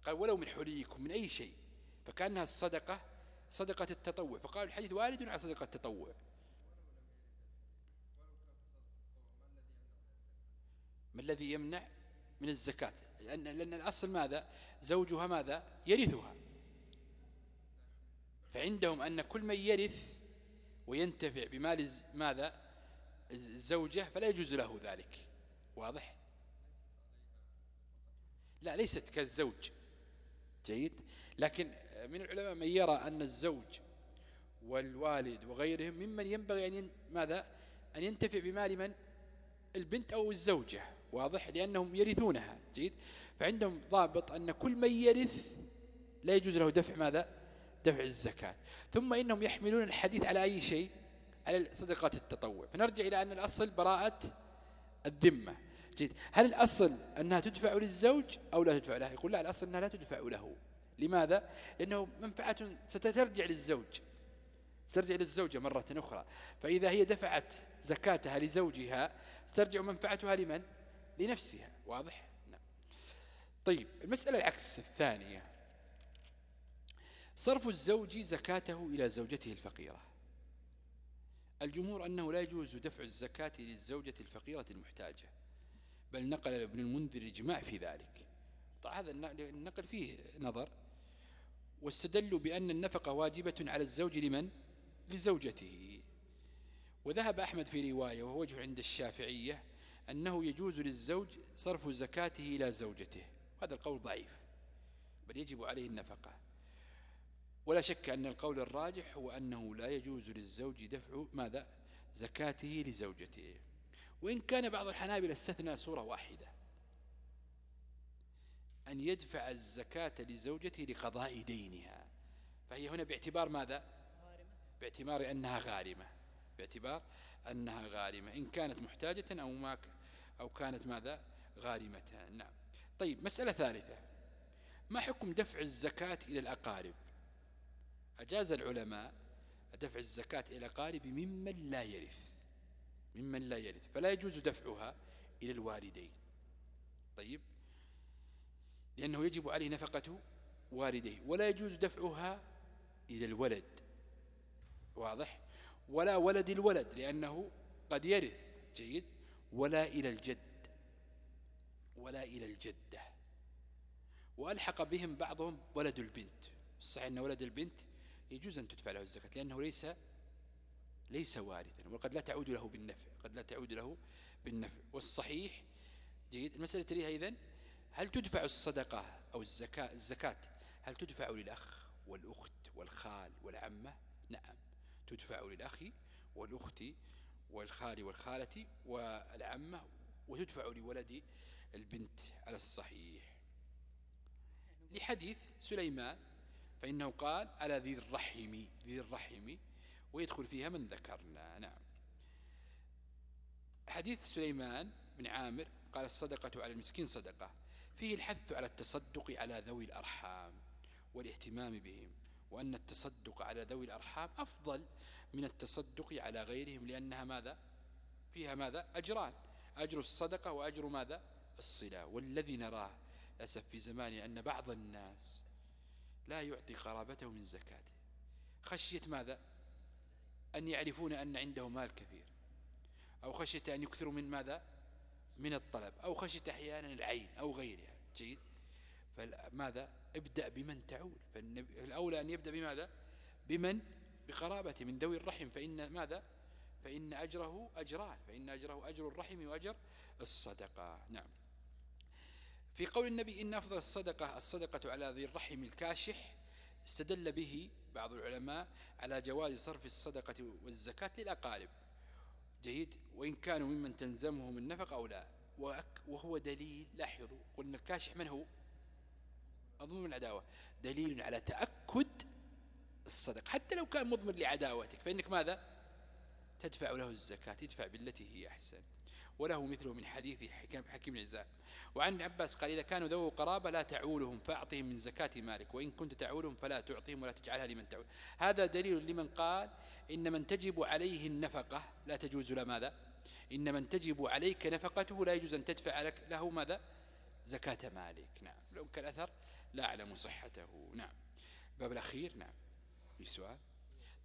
S2: قال ولو من حليكم من أي شيء فكأنها الصدقة صدقة التطوع فقال الحديث وارد على صدقة التطوع. ما الذي يمنع من الزكاة؟ لأن, لأن الأصل ماذا؟ زوجها ماذا؟ يرثها. فعندهم أن كل من يرث وينتفع بمال ماذا؟ الزوجة فلا يجوز له ذلك. واضح؟ لا ليست كالزوج. جيد؟ لكن من العلماء من يرى أن الزوج والوالد وغيرهم ممن ينبغي أن ماذا؟ أن ينتفع بمال من؟ البنت أو الزوجة. واضح؟ لأنهم يرثونها. جيد؟ فعندهم ضابط أن كل من يرث لا يجوز له دفع ماذا؟ دفع الزكاة. ثم إنهم يحملون الحديث على أي شيء؟ على صدقات التطوع. فنرجع إلى أن الأصل براءة الذمة. جيد. هل الأصل أنها تدفع للزوج أو لا تدفع له؟ يقول لا الأصل أنها لا تدفع له. لماذا؟ لأنه منفعة سترجع للزوج. ترجع للزوجة مرة أخرى. فإذا هي دفعت زكاتها لزوجها سترجع منفعتها لمن؟ لنفسها. واضح؟ نعم. طيب المسألة العكس الثانية. صرف الزوج زكاته إلى زوجته الفقيرة. الجمهور أنه لا يجوز دفع الزكاة للزوجة الفقيرة المحتاجة بل نقل ابن المنذر إجماع في ذلك. طبعا هذا النقل فيه نظر. واستدلوا بأن النفقة واجبة على الزوج لمن؟ لزوجته. وذهب أحمد في رواية وهو وجه عند الشافعية أنه يجوز للزوج صرف زكاته إلى زوجته. هذا القول ضعيف بل يجب عليه النفقة. ولا شك أن القول الراجح هو أنه لا يجوز للزوج دفع ماذا؟ زكاته لزوجته. وإن كان بعض الحنابلة استثنى صورة واحدة. أن يدفع الزكاة لزوجته لقضاء دينها. فهي هنا باعتبار ماذا؟ باعتبار أنها غارمة. باعتبار أنها غارمة. إن كانت محتاجة أو, ما أو كانت ماذا؟ غارمة. نعم. طيب مسألة ثالثة. ما حكم دفع الزكاة إلى الأقارب؟ أجاز العلماء دفع الزكاة إلى الأقارب ممن لا يرث ممن لا يرث فلا يجوز دفعها إلى الوالدين. طيب؟ لأنه يجب عليه نفقة والديه ولا يجوز دفعها إلى الولد. واضح؟ ولا ولد الولد لأنه قد يرث. جيد؟ ولا إلى الجد. ولا إلى الجدة. وألحق بهم بعضهم ولد البنت. الصحيح أن ولد البنت يجوز أن تدفع له الزكاة لأنه ليس ليس وارثا وقد لا تعود له بالنفع قد لا تعود له بالنفع. والصحيح جيد المسألة تليها إذن هل تدفع الصدقة أو الزكاة الزكاة هل تدفع للأخ والأخت والخال والعمة؟ نعم تدفع للأخ والأخت والخال والخالة والعمة وتدفع لولد البنت على الصحيح. لحديث سليمان فإنه قال على ذي الرحم ذي الرحم. ويدخل فيها من ذكرنا. نعم. حديث سليمان بن عامر قال الصدقة على المسكين صدقة. فيه الحث على التصدق على ذوي الأرحام والاهتمام بهم وأن التصدق على ذوي الأرحام أفضل من التصدق على غيرهم لأنها ماذا؟ فيها ماذا؟ أجران. أجر الصدقة وأجر ماذا؟ الصلة. والذي نراه للأسف في زمانه أن بعض الناس لا يعطي قرابته من زكاته. خشية ماذا؟ أن يعرفون أن عنده مال كثير أو خشية أن يكثروا من ماذا؟ من الطلب. أو خشية أحيانا العين أو غيرها. جيد؟ فماذا ابدأ بمن تعول. فالأولى أن يبدأ بماذا؟ بمن؟ بقرابة من ذوي الرحم. فإن ماذا؟ فإن أجره أجران. فإن أجره أجر الرحم وأجر الصدقة. نعم. في قول النبي إن أفضل الصدقة الصدقة على ذي الرحم الكاشح استدل به بعض العلماء على جواز صرف الصدقة والزكاة للأقارب. جيد. وإن كانوا ممن تلزمهم النفقة أو لا. وهو دليل لاحظوا قلنا الكاشح من هو؟ أظن من عداوة. دليل على تأكد الصدق حتى لو كان مضمر لعداوتك فإنك ماذا؟ تدفع له الزكاة تدفع بالتي هي أحسن. وله مثله من حديث حكيم العزاء وعن عباس قال إذا كانوا ذو قرابة لا تعولهم فأعطهم من زكاة مالك وإن كنت تعولهم فلا تعطيهم ولا تجعلها لمن تعول. هذا دليل لمن قال إن من تجب عليه النفقة لا تجوز له ماذا؟ إن من تجب عليك نفقته لا يجوز أن تدفع لك له ماذا؟ زكاة مالك. نعم. لو كان أثر لا أعلم صحته. نعم. باب الأخير. نعم. في سؤال.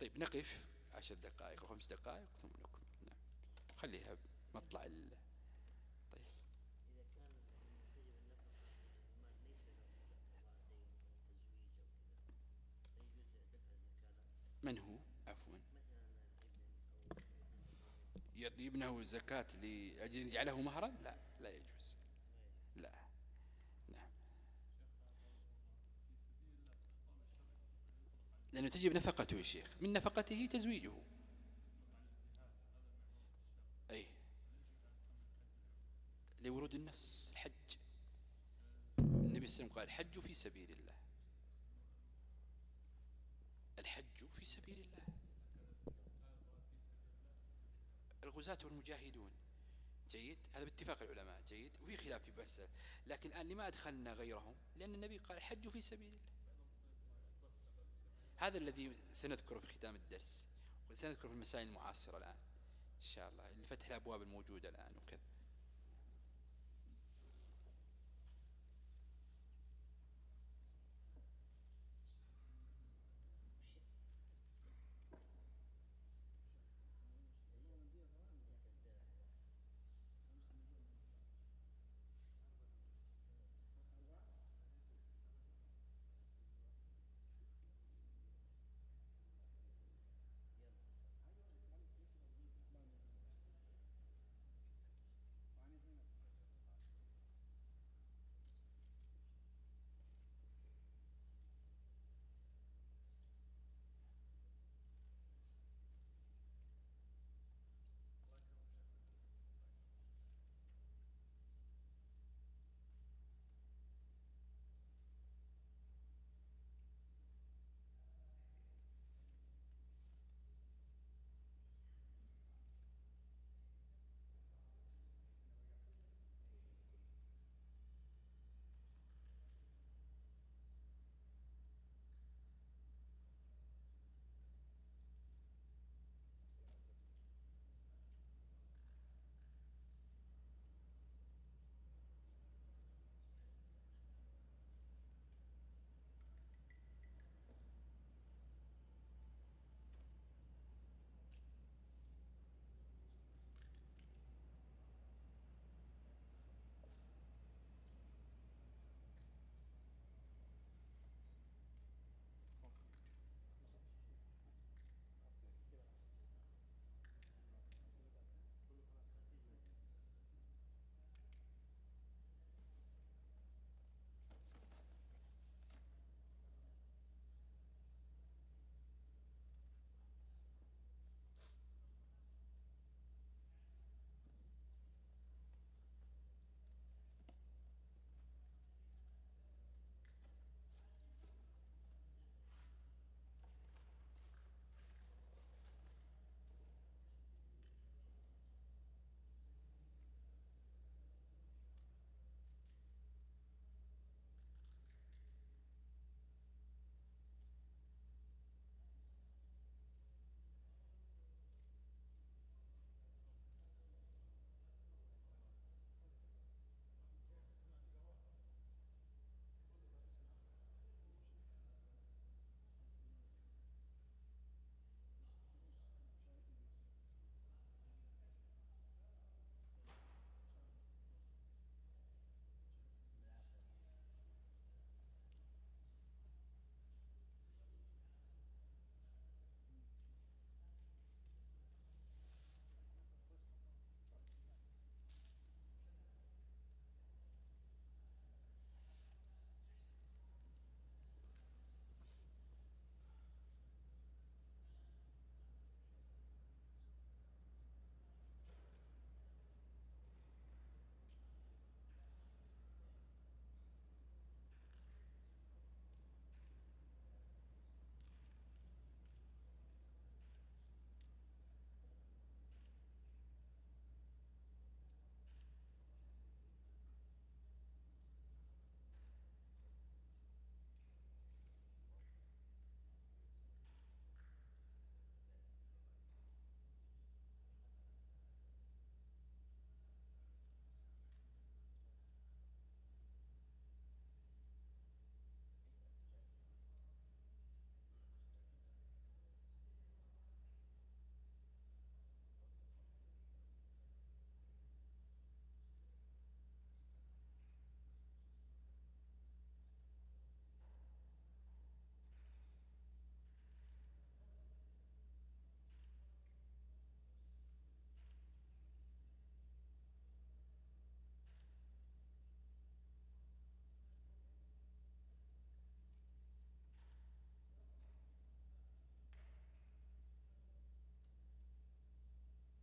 S2: طيب نقف عشر دقائق أو خمس دقائق ثم نكمل. نعم. خليها مطلع ال... طيب. من هو؟ عفوا. يعطي ابنه زكاة لأجل أن يجعله مهرا؟ لا لا يجوز. لا. نعم. لأنه تجب نفقته يا شيخ. من نفقته تزويجه أي لورود النص الحج. النبي صلى الله عليه وسلم قال الحج في سبيل الله. الحج في سبيل الله. الغزاة والمجاهدون. جيد؟ هذا باتفاق العلماء. جيد؟ وفي خلاف في بس لكن الآن لما أدخلنا غيرهم؟ لأن النبي قال الحج في سبيل الله. هذا الذي سنذكره في ختام الدرس. وسنذكره في المسائل المعاصرة الآن. إن شاء الله. لفتح الأبواب الموجودة الآن وكذا.